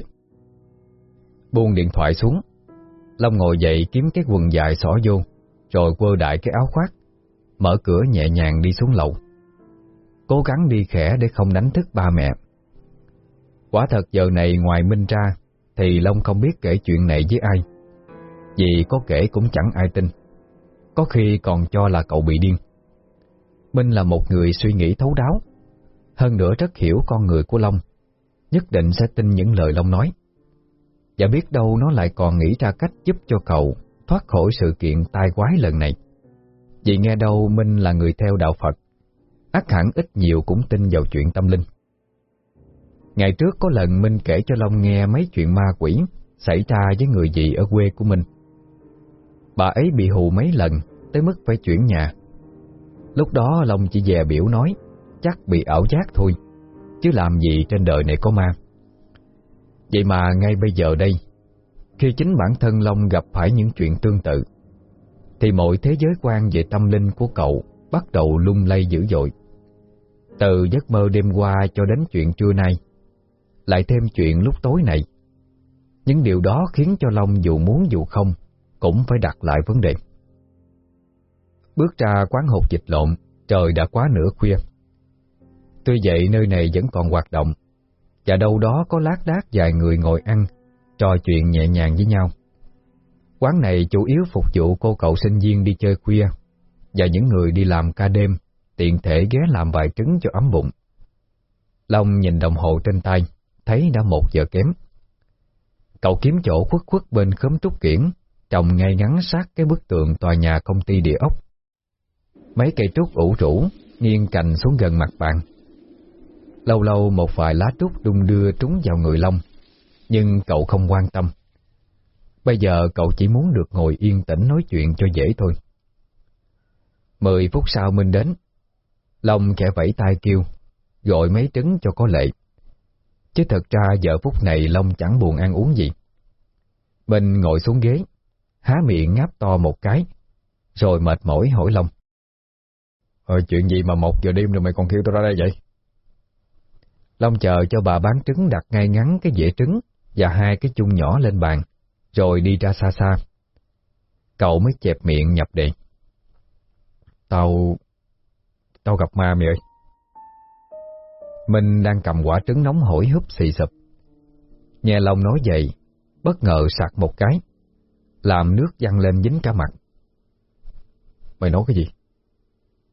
Buông điện thoại xuống Long ngồi dậy kiếm cái quần dài xỏ vô, Rồi quơ đại cái áo khoác, Mở cửa nhẹ nhàng đi xuống lầu. Cố gắng đi khẽ để không đánh thức ba mẹ. Quả thật giờ này ngoài Minh ra Thì Long không biết kể chuyện này với ai. Vì có kể cũng chẳng ai tin. Có khi còn cho là cậu bị điên. Minh là một người suy nghĩ thấu đáo. Hơn nữa rất hiểu con người của Long, nhất định sẽ tin những lời Long nói. Và biết đâu nó lại còn nghĩ ra cách giúp cho cậu thoát khỏi sự kiện tai quái lần này. Vì nghe đâu Minh là người theo đạo Phật, ác hẳn ít nhiều cũng tin vào chuyện tâm linh. Ngày trước có lần Minh kể cho Long nghe mấy chuyện ma quỷ xảy ra với người dì ở quê của mình. Bà ấy bị hù mấy lần, tới mức phải chuyển nhà. Lúc đó Long chỉ dè biểu nói, chắc bị ảo giác thôi, chứ làm gì trên đời này có ma. Vậy mà ngay bây giờ đây, khi chính bản thân Long gặp phải những chuyện tương tự, thì mọi thế giới quan về tâm linh của cậu bắt đầu lung lay dữ dội. Từ giấc mơ đêm qua cho đến chuyện trưa nay, lại thêm chuyện lúc tối này. Những điều đó khiến cho Long dù muốn dù không, cũng phải đặt lại vấn đề. Bước ra quán hột dịch lộn, trời đã quá nửa khuya. Tuy vậy nơi này vẫn còn hoạt động, và đâu đó có lát đác vài người ngồi ăn, trò chuyện nhẹ nhàng với nhau. Quán này chủ yếu phục vụ cô cậu sinh viên đi chơi khuya, và những người đi làm ca đêm, tiện thể ghé làm vài trứng cho ấm bụng. Long nhìn đồng hồ trên tay, thấy đã một giờ kém. Cậu kiếm chỗ khuất khuất bên khóm trúc kiển, trồng ngay ngắn sát cái bức tường tòa nhà công ty địa ốc. Mấy cây trúc ủ rũ, nghiêng cành xuống gần mặt bạn. Lâu lâu một vài lá trúc đung đưa trúng vào người Long, nhưng cậu không quan tâm. Bây giờ cậu chỉ muốn được ngồi yên tĩnh nói chuyện cho dễ thôi. Mười phút sau Minh đến. Long khẽ vẫy tay kêu, gọi mấy trứng cho có lệ. Chứ thật ra giờ phút này Long chẳng buồn ăn uống gì. Minh ngồi xuống ghế, há miệng ngáp to một cái, rồi mệt mỏi hỏi Long. Ờ, chuyện gì mà một giờ đêm rồi mày còn kêu tao ra đây vậy? Long chờ cho bà bán trứng đặt ngay ngắn cái dĩa trứng và hai cái chung nhỏ lên bàn, rồi đi ra xa xa. Cậu mới chẹp miệng nhập đề. Tao... tao gặp ma mày ơi. Minh đang cầm quả trứng nóng hổi húp xì sụp. Nghe Long nói vậy, bất ngờ sạc một cái, làm nước văng lên dính cả mặt. Mày nói cái gì?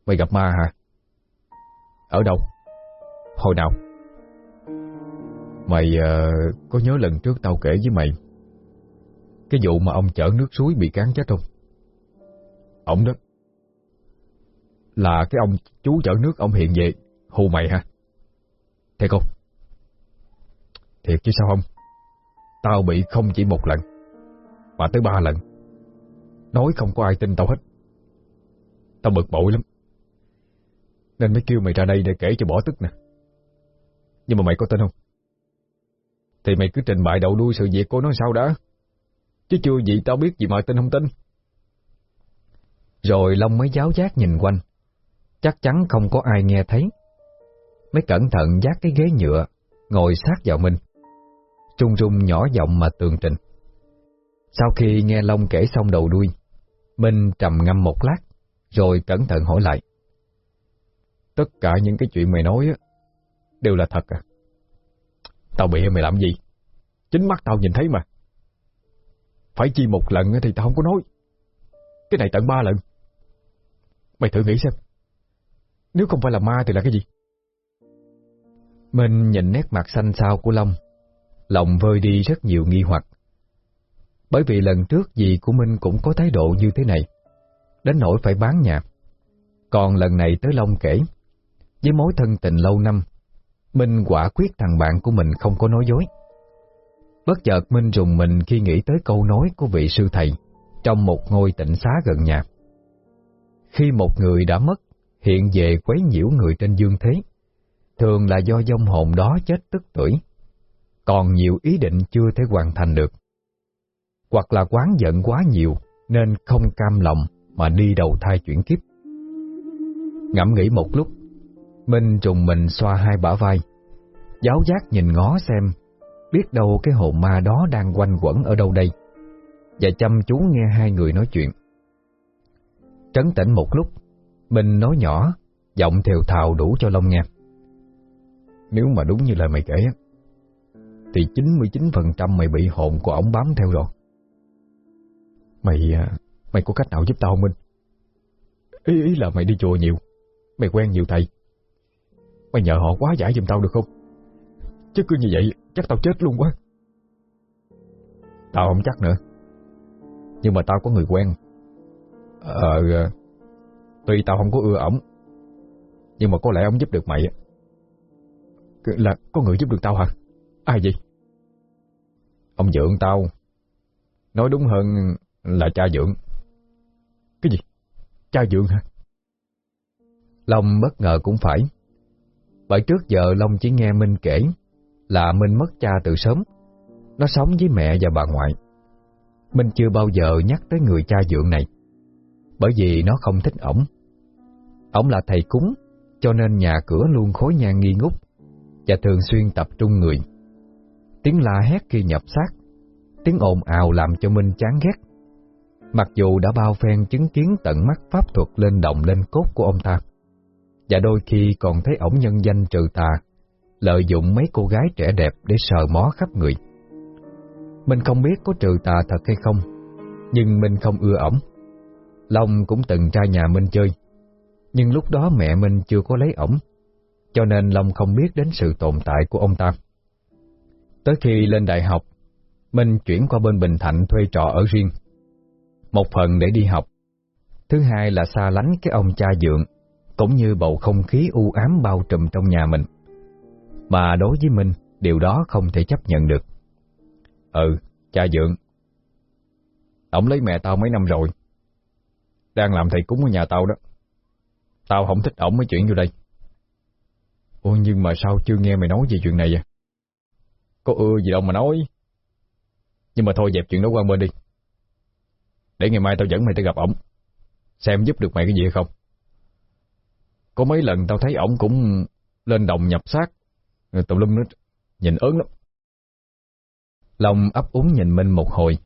Mày gặp ma hả? Ở đâu? Hồi nào? Mày uh, có nhớ lần trước tao kể với mày Cái vụ mà ông chở nước suối bị cán chết không? Ông đó Là cái ông chú chở nước ông hiện về Hù mày hả? Thiệt không? Thiệt chứ sao không? Tao bị không chỉ một lần Mà tới ba lần Nói không có ai tin tao hết Tao bực bội lắm Nên mới kêu mày ra đây để kể cho bỏ tức nè Nhưng mà mày có tin không? Thì mày cứ trình bày đầu đuôi sự việc của nó sao đã. Chứ chưa gì tao biết gì mà tin không tin. Rồi Long mới giáo giác nhìn quanh. Chắc chắn không có ai nghe thấy. Mới cẩn thận giác cái ghế nhựa, Ngồi sát vào mình. Trung trung nhỏ giọng mà tường trình Sau khi nghe Long kể xong đầu đuôi, Minh trầm ngâm một lát, Rồi cẩn thận hỏi lại. Tất cả những cái chuyện mày nói á, Đều là thật à? Tao bị mày làm gì? Chính mắt tao nhìn thấy mà. Phải chi một lần thì tao không có nói. Cái này tận ba lần. Mày thử nghĩ xem. Nếu không phải là ma thì là cái gì? Minh nhìn nét mặt xanh xao của Long. Lòng vơi đi rất nhiều nghi hoặc. Bởi vì lần trước dì của Minh cũng có thái độ như thế này. Đến nỗi phải bán nhà. Còn lần này tới Long kể. Với mối thân tình lâu năm Minh quả quyết thằng bạn của mình không có nói dối. Bất chợt Minh rùng mình khi nghĩ tới câu nói của vị sư thầy trong một ngôi tịnh xá gần nhà. Khi một người đã mất, hiện về quấy nhiễu người trên dương thế, thường là do dông hồn đó chết tức tuổi, còn nhiều ý định chưa thể hoàn thành được. Hoặc là quán giận quá nhiều nên không cam lòng mà đi đầu thai chuyển kiếp. Ngẫm nghĩ một lúc, Minh trùng mình xoa hai bả vai, giáo giác nhìn ngó xem, biết đâu cái hồn ma đó đang quanh quẩn ở đâu đây, và chăm chú nghe hai người nói chuyện. Trấn tĩnh một lúc, Minh nói nhỏ, giọng thều thào đủ cho Long nghe. Nếu mà đúng như lời mày kể, thì 99% mày bị hồn của ổng bám theo rồi. Mày, à, mày có cách nào giúp tao không Minh? Ý ý là mày đi chùa nhiều, mày quen nhiều thầy. Mày nhờ họ quá giải giùm tao được không? Chứ cứ như vậy, chắc tao chết luôn quá. Tao không chắc nữa. Nhưng mà tao có người quen. Ờ Tuy tao không có ưa ổng, Nhưng mà có lẽ ông giúp được mày Là có người giúp được tao hả? Ai vậy? Ông dưỡng tao. Nói đúng hơn là cha dưỡng. Cái gì? Cha dưỡng hả? Long bất ngờ cũng phải. Bởi trước giờ Long chỉ nghe Minh kể Là Minh mất cha từ sớm. Nó sống với mẹ và bà ngoại. Minh chưa bao giờ nhắc tới người cha dưỡng này, Bởi vì nó không thích ổng. Ổng là thầy cúng, Cho nên nhà cửa luôn khối nhang nghi ngút Và thường xuyên tập trung người. Tiếng la hét khi nhập xác, Tiếng ồn ào làm cho Minh chán ghét. Mặc dù đã bao phen chứng kiến tận mắt pháp thuật lên động lên cốt của ông ta và đôi khi còn thấy ổng nhân danh trừ tà Lợi dụng mấy cô gái trẻ đẹp để sờ mó khắp người. Mình không biết có trừ tà thật hay không Nhưng mình không ưa ổng. Long cũng từng ra nhà Minh chơi Nhưng lúc đó mẹ Minh chưa có lấy ổng Cho nên Long không biết đến sự tồn tại của ông ta. Tới khi lên đại học Minh chuyển qua bên Bình Thạnh thuê trọ ở riêng. Một phần để đi học, thứ hai là xa lánh cái ông cha dượng, cũng như bầu không khí u ám bao trùm trong nhà mình. Mà đối với Minh, điều đó không thể chấp nhận được. Ừ, cha dượng. Ông lấy mẹ tao mấy năm rồi. Đang làm thầy cúng ở nhà tao đó. Tao không thích ổng mới chuyện vô đây. Ôi nhưng mà sao chưa nghe mày nói về chuyện này vậy? Có ưa gì đâu mà nói. Nhưng mà thôi dẹp chuyện đó qua bên đi. Để ngày mai tao dẫn mày tới gặp ổng Xem giúp được mày cái gì hay không có mấy lần tao thấy ổng cũng Lên đồng nhập xác. Tụi lum nó nhìn ớn lắm. Long ấp úng nhìn Minh một hồi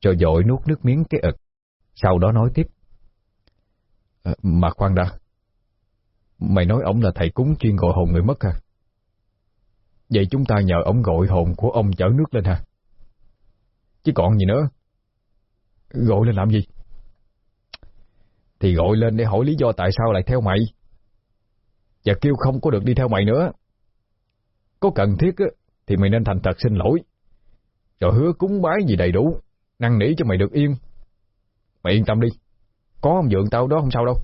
Rồi dội nuốt nước miếng cái ực. Sau đó nói tiếp. À, Mà khoan đã. Mày nói ổng là thầy cúng chuyên gọi hồn người mất hả? Vậy chúng ta nhờ ổng gọi hồn của ông chở nước lên hả? Chứ còn gì nữa. Gọi lên làm gì? Thì gọi lên để hỏi lý do tại sao lại theo mày. Và kêu không có được đi theo mày nữa. Có cần thiết á, thì mày nên thành thật xin lỗi. Rồi hứa cúng bái gì đầy đủ, năn nỉ cho mày được yên. Mày yên tâm đi, có ông dượng tao đó không sao đâu.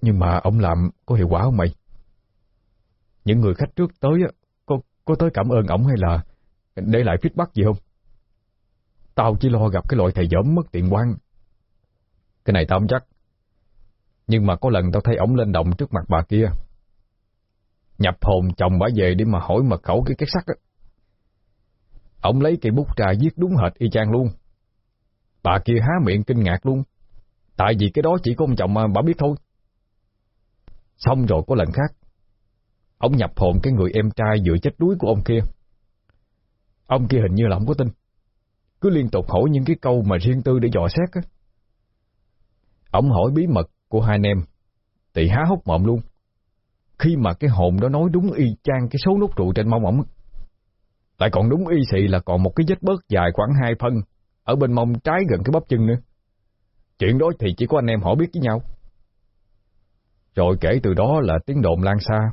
Nhưng mà ông làm có hiệu quả không mày? Những người khách trước tới á, có, có tới cảm ơn ổng hay là để lại feedback gì không? Tao chỉ lo gặp cái loại thầy dởm mất tiện quan. Cái này tao không chắc. Nhưng mà có lần tao thấy ổng lên động trước mặt bà kia. Nhập hồn chồng bà về để mà hỏi mật khẩu cái cái sắt á. ổng lấy cây bút trà viết đúng hệt y chang luôn. Bà kia há miệng kinh ngạc luôn. Tại vì cái đó chỉ có ông chồng mà bà biết thôi. Xong rồi có lần khác. Ông nhập hồn cái người em trai vừa chết đuối của ông kia. Ông kia hình như là không có tin cứ liên tục hỏi những cái câu mà riêng tư để dò xét á. Ông hỏi bí mật của hai anh em, thì há hốc mộm luôn. Khi mà cái hồn đó nói đúng y chang cái số nút trụ trên mông ổng, lại còn đúng y xị là còn một cái vết bớt dài khoảng hai phân ở bên mông trái gần cái bắp chân nữa. Chuyện đó thì chỉ có anh em họ biết với nhau. Rồi kể từ đó là tiếng đồn lan xa,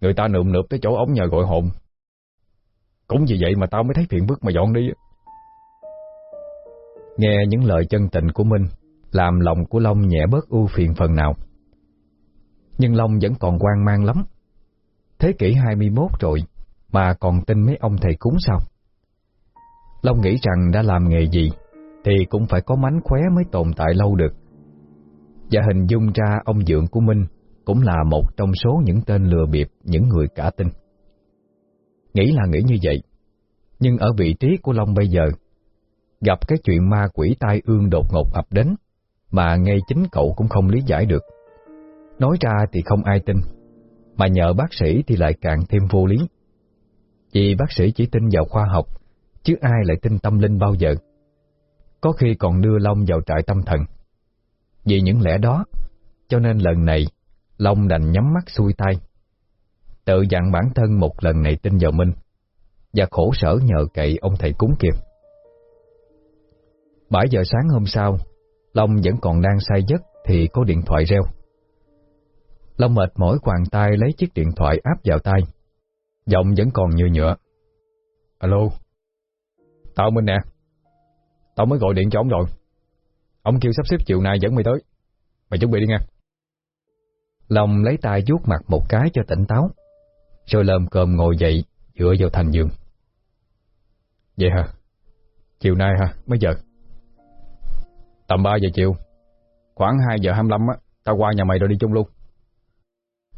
người ta nượm nượp tới chỗ ống nhờ gọi hồn. Cũng vì vậy mà tao mới thấy phiền bức mà dọn đi. Nghe những lời chân tình của Minh làm lòng của Long nhẹ bớt ưu phiền phần nào. Nhưng Long vẫn còn quan mang lắm. Thế kỷ 21 rồi Mà còn tin mấy ông thầy cúng sao? Long nghĩ rằng đã làm nghề gì Thì cũng phải có mánh khóe mới tồn tại lâu được. Và hình dung ra ông dượng của Minh Cũng là một trong số những tên lừa bịp Những người cả tin. Nghĩ là nghĩ như vậy Nhưng ở vị trí của Long bây giờ gặp cái chuyện ma quỷ tai ương đột ngột ập đến, mà ngay chính cậu cũng không lý giải được. Nói ra thì không ai tin, mà nhờ bác sĩ thì lại càng thêm vô lý. Vì bác sĩ chỉ tin vào khoa học, chứ ai lại tin tâm linh bao giờ. Có khi còn đưa Long vào trại tâm thần. Vì những lẽ đó, cho nên lần này, Long đành nhắm mắt xuôi tay. Tự dặn bản thân một lần này tin vào Minh, và khổ sở nhờ cậy ông thầy cúng kiệp. 7 giờ sáng hôm sau, Long vẫn còn đang say giấc thì có điện thoại reo. Long mệt mỏi quàng tay lấy chiếc điện thoại áp vào tay. Giọng vẫn còn như nhựa. Alo, tao Minh nè. Tao mới gọi điện cho ông rồi. Ông kêu sắp xếp chiều nay dẫn mày tới. Mày chuẩn bị đi nha. Long lấy tay vuốt mặt một cái cho tỉnh táo, rồi lơm cơm ngồi dậy, dựa vào thành giường. Vậy hả? Chiều nay hả? Mấy giờ? Tầm 3 giờ chiều. Khoảng 2 giờ 25 á, tao qua nhà mày rồi đi chung luôn.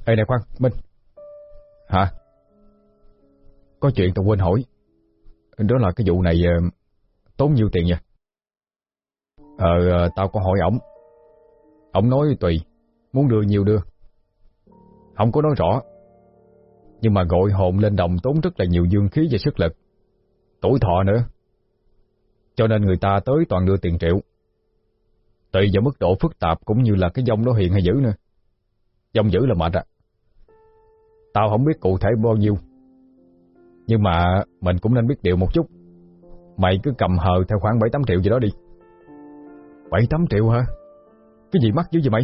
Ê này khoan, Minh. Hả? Có chuyện tao quên hỏi. Đó là cái vụ này ờ, tốn nhiêu tiền vậy? Ờ, ờ, tao có hỏi ổng. Ổng nói tùy, muốn đưa nhiều đưa. Không có nói rõ. Nhưng mà gọi hồn lên đồng tốn rất là nhiều dương khí và sức lực. Tuổi thọ nữa. Cho nên người ta tới toàn đưa tiền triệu. Tùy vào mức độ phức tạp cũng như là cái dông nó hiện hay dữ nữa. Dông dữ là mệt à. Tao không biết cụ thể bao nhiêu. Nhưng mà mình cũng nên biết điều một chút. Mày cứ cầm hờ theo khoảng 7-8 triệu gì đó đi. 7-8 triệu hả? Cái gì mắc dữ vậy mày?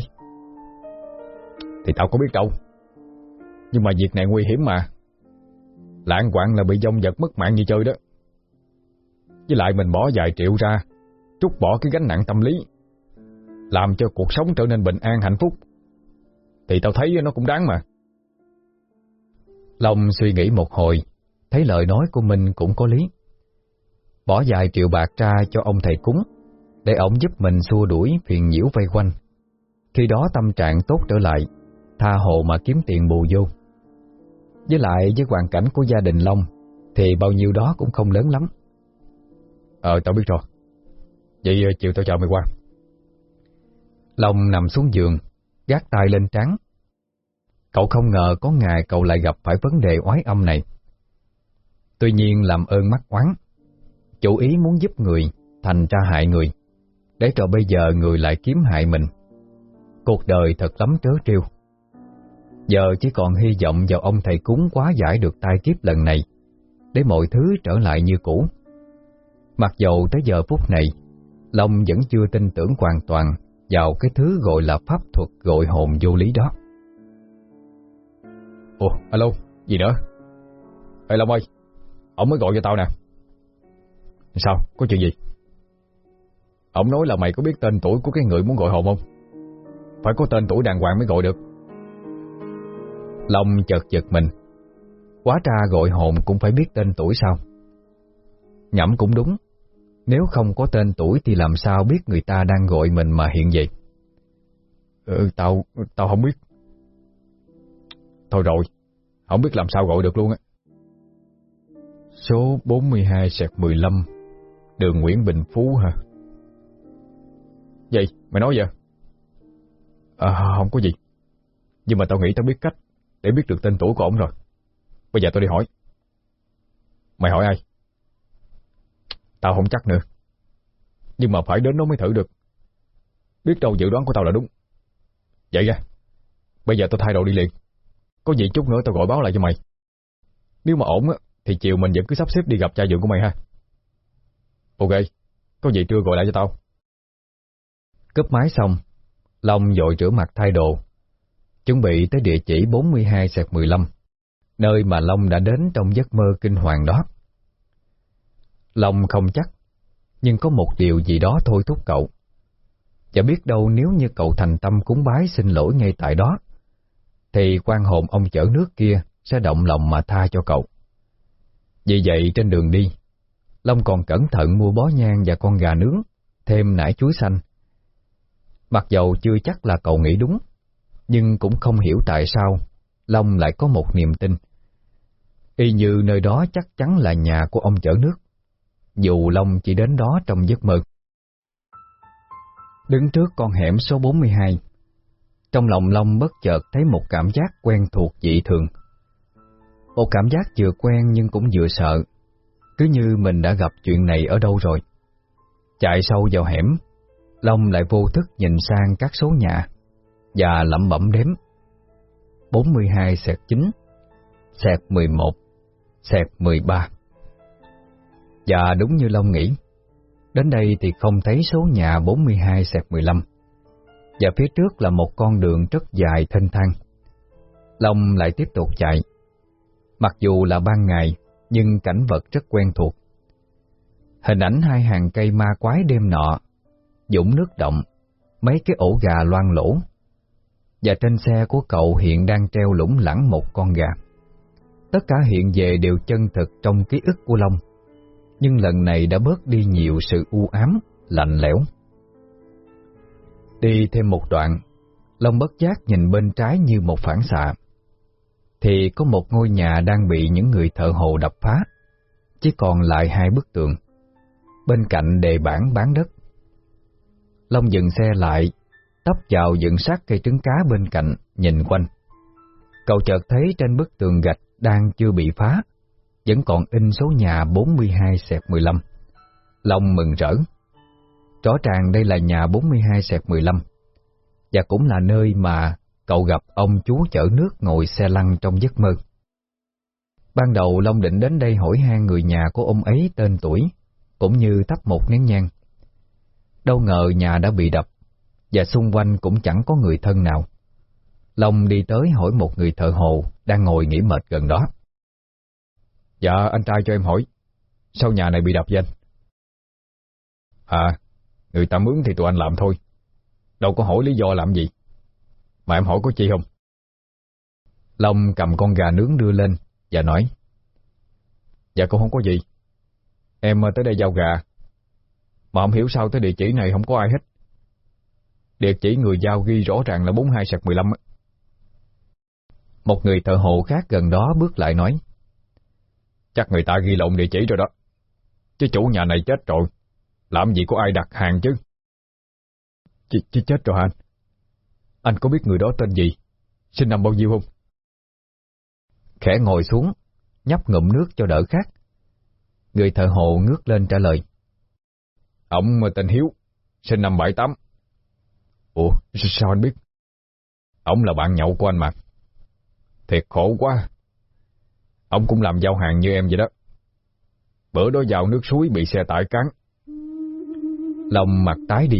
Thì tao có biết đâu. Nhưng mà việc này nguy hiểm mà. Lạng quạng là bị dông giật mất mạng như chơi đó. Với lại mình bỏ vài triệu ra, trút bỏ cái gánh nặng tâm lý, làm cho cuộc sống trở nên bình an hạnh phúc. Thì tao thấy nó cũng đáng mà. Long suy nghĩ một hồi, thấy lời nói của mình cũng có lý. Bỏ vài triệu bạc ra cho ông thầy cúng, để ông giúp mình xua đuổi phiền nhiễu vây quanh. Khi đó tâm trạng tốt trở lại, tha hồ mà kiếm tiền bù vô. Với lại với hoàn cảnh của gia đình Long, thì bao nhiêu đó cũng không lớn lắm. Ờ, tao biết rồi. Vậy ờ, chiều tao chào mày qua. Long nằm xuống giường, gác tay lên trán. Cậu không ngờ có ngày cậu lại gặp phải vấn đề oái âm này. Tuy nhiên làm ơn mắc oán, chủ ý muốn giúp người, thành ra hại người, để rồi bây giờ người lại kiếm hại mình. Cuộc đời thật lắm trớ trêu. Giờ chỉ còn hy vọng vào ông thầy cúng quá giải được tai kiếp lần này, để mọi thứ trở lại như cũ. Mặc dầu tới giờ phút này, Long vẫn chưa tin tưởng hoàn toàn vào cái thứ gọi là pháp thuật gọi hồn vô lý đó. Ồ, alo, gì nữa? Ê Long ơi, ông mới gọi cho tao nè. Sao, có chuyện gì? Ông nói là mày có biết tên tuổi của cái người muốn gọi hồn không? Phải có tên tuổi đàng hoàng mới gọi được. Long chợt giật mình. Quá ra gọi hồn cũng phải biết tên tuổi sao? Nhẩm cũng đúng. Nếu không có tên tuổi thì làm sao biết người ta đang gọi mình mà hiện vậy? Ừ, tao, tao không biết. Thôi rồi, không biết làm sao gọi được luôn á. Số 42 sẹt 15, đường Nguyễn Bình Phú hả? Vậy, mày nói vậy? À, không có gì. Nhưng mà tao nghĩ tao biết cách để biết được tên tuổi của ổng rồi. Bây giờ tao đi hỏi. Mày hỏi ai? Tao không chắc nữa. Nhưng mà phải đến đó mới thử được. Biết đâu dự đoán của tao là đúng. Vậy ra. Bây giờ tao thay đồ đi liền. Có gì chút nữa tao gọi báo lại cho mày. Nếu mà ổn á, thì chiều mình vẫn cứ sắp xếp đi gặp cha dưỡng của mày ha. Ok, có gì trưa gọi lại cho tao. Cấp máy xong, Long dội rửa mặt thay đồ, chuẩn bị tới địa chỉ 42 15, nơi mà Long đã đến trong giấc mơ kinh hoàng đó. Long không chắc, nhưng có một điều gì đó thôi thúc cậu. Và biết đâu nếu như cậu thành tâm cúng bái xin lỗi ngay tại đó, thì quan hồn ông chở nước kia sẽ động lòng mà tha cho cậu. Vì vậy trên đường đi, Long còn cẩn thận mua bó nhang và con gà nướng, thêm nải chuối xanh. Mặc dầu chưa chắc là cậu nghĩ đúng, nhưng cũng không hiểu tại sao Long lại có một niềm tin. Y như nơi đó chắc chắn là nhà của ông chở nước, dù Long chỉ đến đó trong giấc mơ. Đứng trước con hẻm số 42, trong lòng Long bất chợt thấy một cảm giác quen thuộc dị thường. Một cảm giác vừa quen nhưng cũng vừa sợ, cứ như mình đã gặp chuyện này ở đâu rồi. Chạy sâu vào hẻm, Long lại vô thức nhìn sang các số nhà và lẩm bẩm đếm. 42 sẹt 9, sẹt 11, sẹt 13. Và đúng như Long nghĩ, đến đây thì không thấy số nhà 42 sẹt 15 và phía trước là một con đường rất dài thênh thang. Long lại tiếp tục chạy. Mặc dù là ban ngày, nhưng cảnh vật rất quen thuộc. Hình ảnh hai hàng cây ma quái đêm nọ, dũng nước động, mấy cái ổ gà loang lỗ. Và trên xe của cậu hiện đang treo lủng lẳng một con gà. Tất cả hiện về đều chân thực trong ký ức của Long, nhưng lần này đã bớt đi nhiều sự u ám, lạnh lẽo. Đi thêm một đoạn, Long bất giác nhìn bên trái như một phản xạ. Thì có một ngôi nhà đang bị những người thợ hồ đập phá, chỉ còn lại hai bức tường. Bên cạnh đề bản bán đất. Long dừng xe lại, tấp vào dựng sát cây trứng cá bên cạnh, nhìn quanh. Cậu chợt thấy trên bức tường gạch đang chưa bị phá, vẫn còn in số nhà 42 15. Long mừng rỡ. Rõ ràng đây là nhà 42 15 và cũng là nơi mà cậu gặp ông chú chở nước ngồi xe lăn trong giấc mơ. Ban đầu Long định đến đây hỏi han người nhà của ông ấy tên tuổi, cũng như thắp một nén nhang. Đâu ngờ nhà đã bị đập, và xung quanh cũng chẳng có người thân nào. Long đi tới hỏi một người thợ hồ đang ngồi nghỉ mệt gần đó. Dạ, anh trai cho em hỏi, sao nhà này bị đập danh? À, người ta mướn thì tụi anh làm thôi, đâu có hỏi lý do làm gì. Mà em hỏi có chi không? Long cầm con gà nướng đưa lên và nói Dạ cũng không có gì. Em tới đây giao gà, mà không hiểu sao tới địa chỉ này không có ai hết. Địa chỉ người giao ghi rõ ràng là 42 sạc 15 Một người thợ hộ khác gần đó bước lại nói Chắc người ta ghi lộn địa chỉ rồi đó. Chứ chủ nhà này chết rồi. Làm gì có ai đặt hàng chứ? Ch, ch chết rồi anh. Anh có biết người đó tên gì? Sinh năm bao nhiêu không? Khẽ ngồi xuống, nhấp ngụm nước cho đỡ khát. Người thợ hồ ngước lên trả lời. Ông tên Hiếu, sinh năm 78. Ủa, sao anh biết? Ông là bạn nhậu của anh mà. Thiệt khổ quá. Ông cũng làm giao hàng như em vậy đó. Bữa đó vào nước suối bị xe tải cán. Lòng mặt tái đi.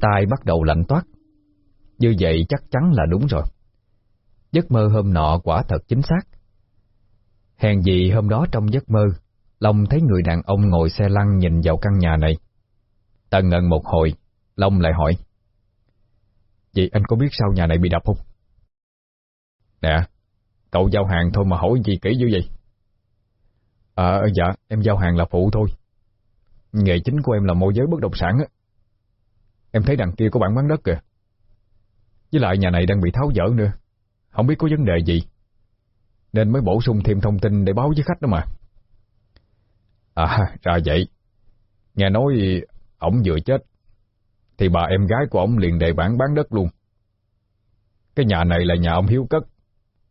Tai bắt đầu lạnh toát. Như vậy chắc chắn là đúng rồi. Giấc mơ hôm nọ quả thật chính xác. Hèn gì hôm đó trong giấc mơ, Long thấy người đàn ông ngồi xe lăn nhìn vào căn nhà này. Tần ngần một hồi, Long lại hỏi. Vậy anh có biết sao nhà này bị đập không? Nè, cậu giao hàng thôi mà hỏi gì kỹ như vậy? À, dạ, em giao hàng là phụ thôi. Nghề chính của em là môi giới bất động sản á. Em thấy đằng kia có bản bán đất kìa. Với lại nhà này đang bị tháo dỡ nữa. Không biết có vấn đề gì. Nên mới bổ sung thêm thông tin để báo với khách đó mà. À, ra vậy. Nghe nói ổng vừa chết. Thì bà em gái của ổng liền đề bản bán đất luôn. Cái nhà này là nhà ông Hiếu cất.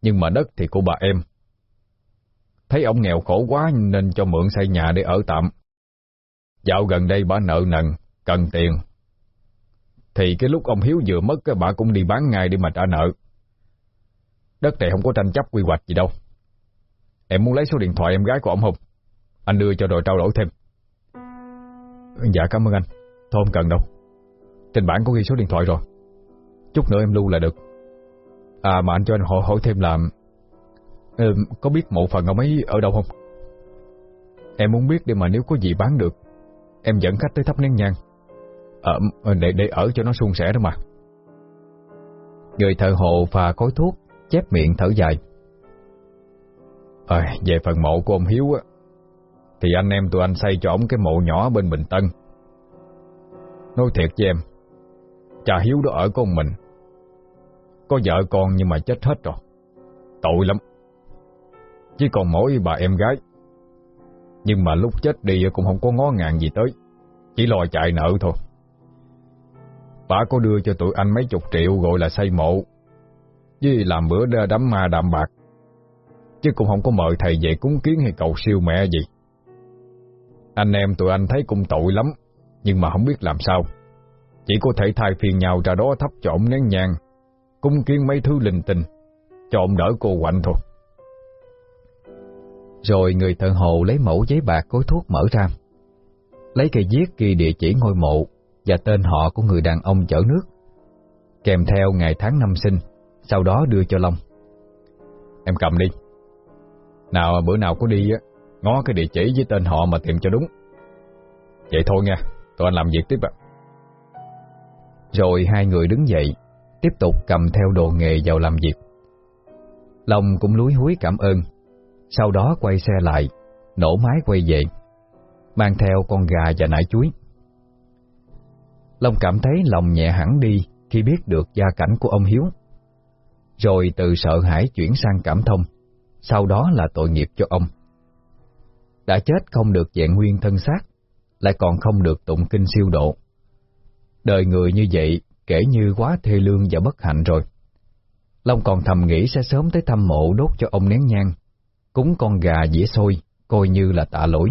Nhưng mà đất thì của bà em. Thấy ông nghèo khổ quá nên cho mượn xây nhà để ở tạm. Dạo gần đây bà nợ nần, cần tiền thì cái lúc ông Hiếu vừa mất bà cũng đi bán ngay để mà trả nợ. Đất này không có tranh chấp quy hoạch gì đâu. Em muốn lấy số điện thoại em gái của ông hùng Anh đưa cho rồi trao đổi thêm. Dạ cảm ơn anh. Thôi không cần đâu. Trên bản có ghi số điện thoại rồi. Chút nữa em lưu là được. À mà anh cho anh hỏi, hỏi thêm là ừ, có biết mộ phần ông ấy ở đâu không? Em muốn biết để mà nếu có gì bán được Em dẫn khách tới thắp nén nhang à, ở ờ, để, để ở cho nó suôn sẻ đó mà. Người thợ hộ và khói thuốc, chép miệng thở dài. À, về phần mộ của ông Hiếu á, thì anh em tụi anh xây cho ông cái mộ nhỏ bên Bình Tân. Nói thiệt với em, cha Hiếu đó ở con mình. Có vợ con nhưng mà chết hết rồi. Tội lắm. Chỉ còn mỗi bà em gái. Nhưng mà lúc chết đi cũng không có ngó ngàng gì tới. Chỉ lo chạy nợ thôi. Bà có đưa cho tụi anh mấy chục triệu gọi là xây mộ, với làm bữa đám ma đạm bạc. Chứ cũng không có mời thầy về cúng kiến hay cầu siêu mẹ gì. Anh em tụi anh thấy cũng tội lắm, nhưng mà không biết làm sao. Chỉ có thể thay phiền nhau ra đó thắp trộm nén nhang, cúng kiên mấy thứ linh tinh, trộm đỡ cô quạnh thôi. Rồi người thợ hồ lấy mẫu giấy bạc cối thuốc mở ra, lấy cây viết ghi địa chỉ ngôi mộ và tên họ của người đàn ông chở nước, kèm theo ngày tháng năm sinh, sau đó đưa cho Long. Em cầm đi. Nào bữa nào có đi á, ngó cái địa chỉ với tên họ mà tìm cho đúng. Vậy thôi nha, tụi anh làm việc tiếp ạ. Rồi hai người đứng dậy, tiếp tục cầm theo đồ nghề vào làm việc. Long cũng lúi húi cảm ơn, sau đó quay xe lại, nổ máy quay về, mang theo con gà và nải chuối. Long cảm thấy lòng nhẹ hẳn đi khi biết được gia cảnh của ông Hiếu. Rồi từ sợ hãi chuyển sang cảm thông, sau đó là tội nghiệp cho ông. Đã chết không được dạng nguyên thân xác, lại còn không được tụng kinh siêu độ. Đời người như vậy kể như quá thê lương và bất hạnh rồi. Long còn thầm nghĩ sẽ sớm tới thăm mộ đốt cho ông nén nhang, cúng con gà dĩa xôi, coi như là tạ lỗi.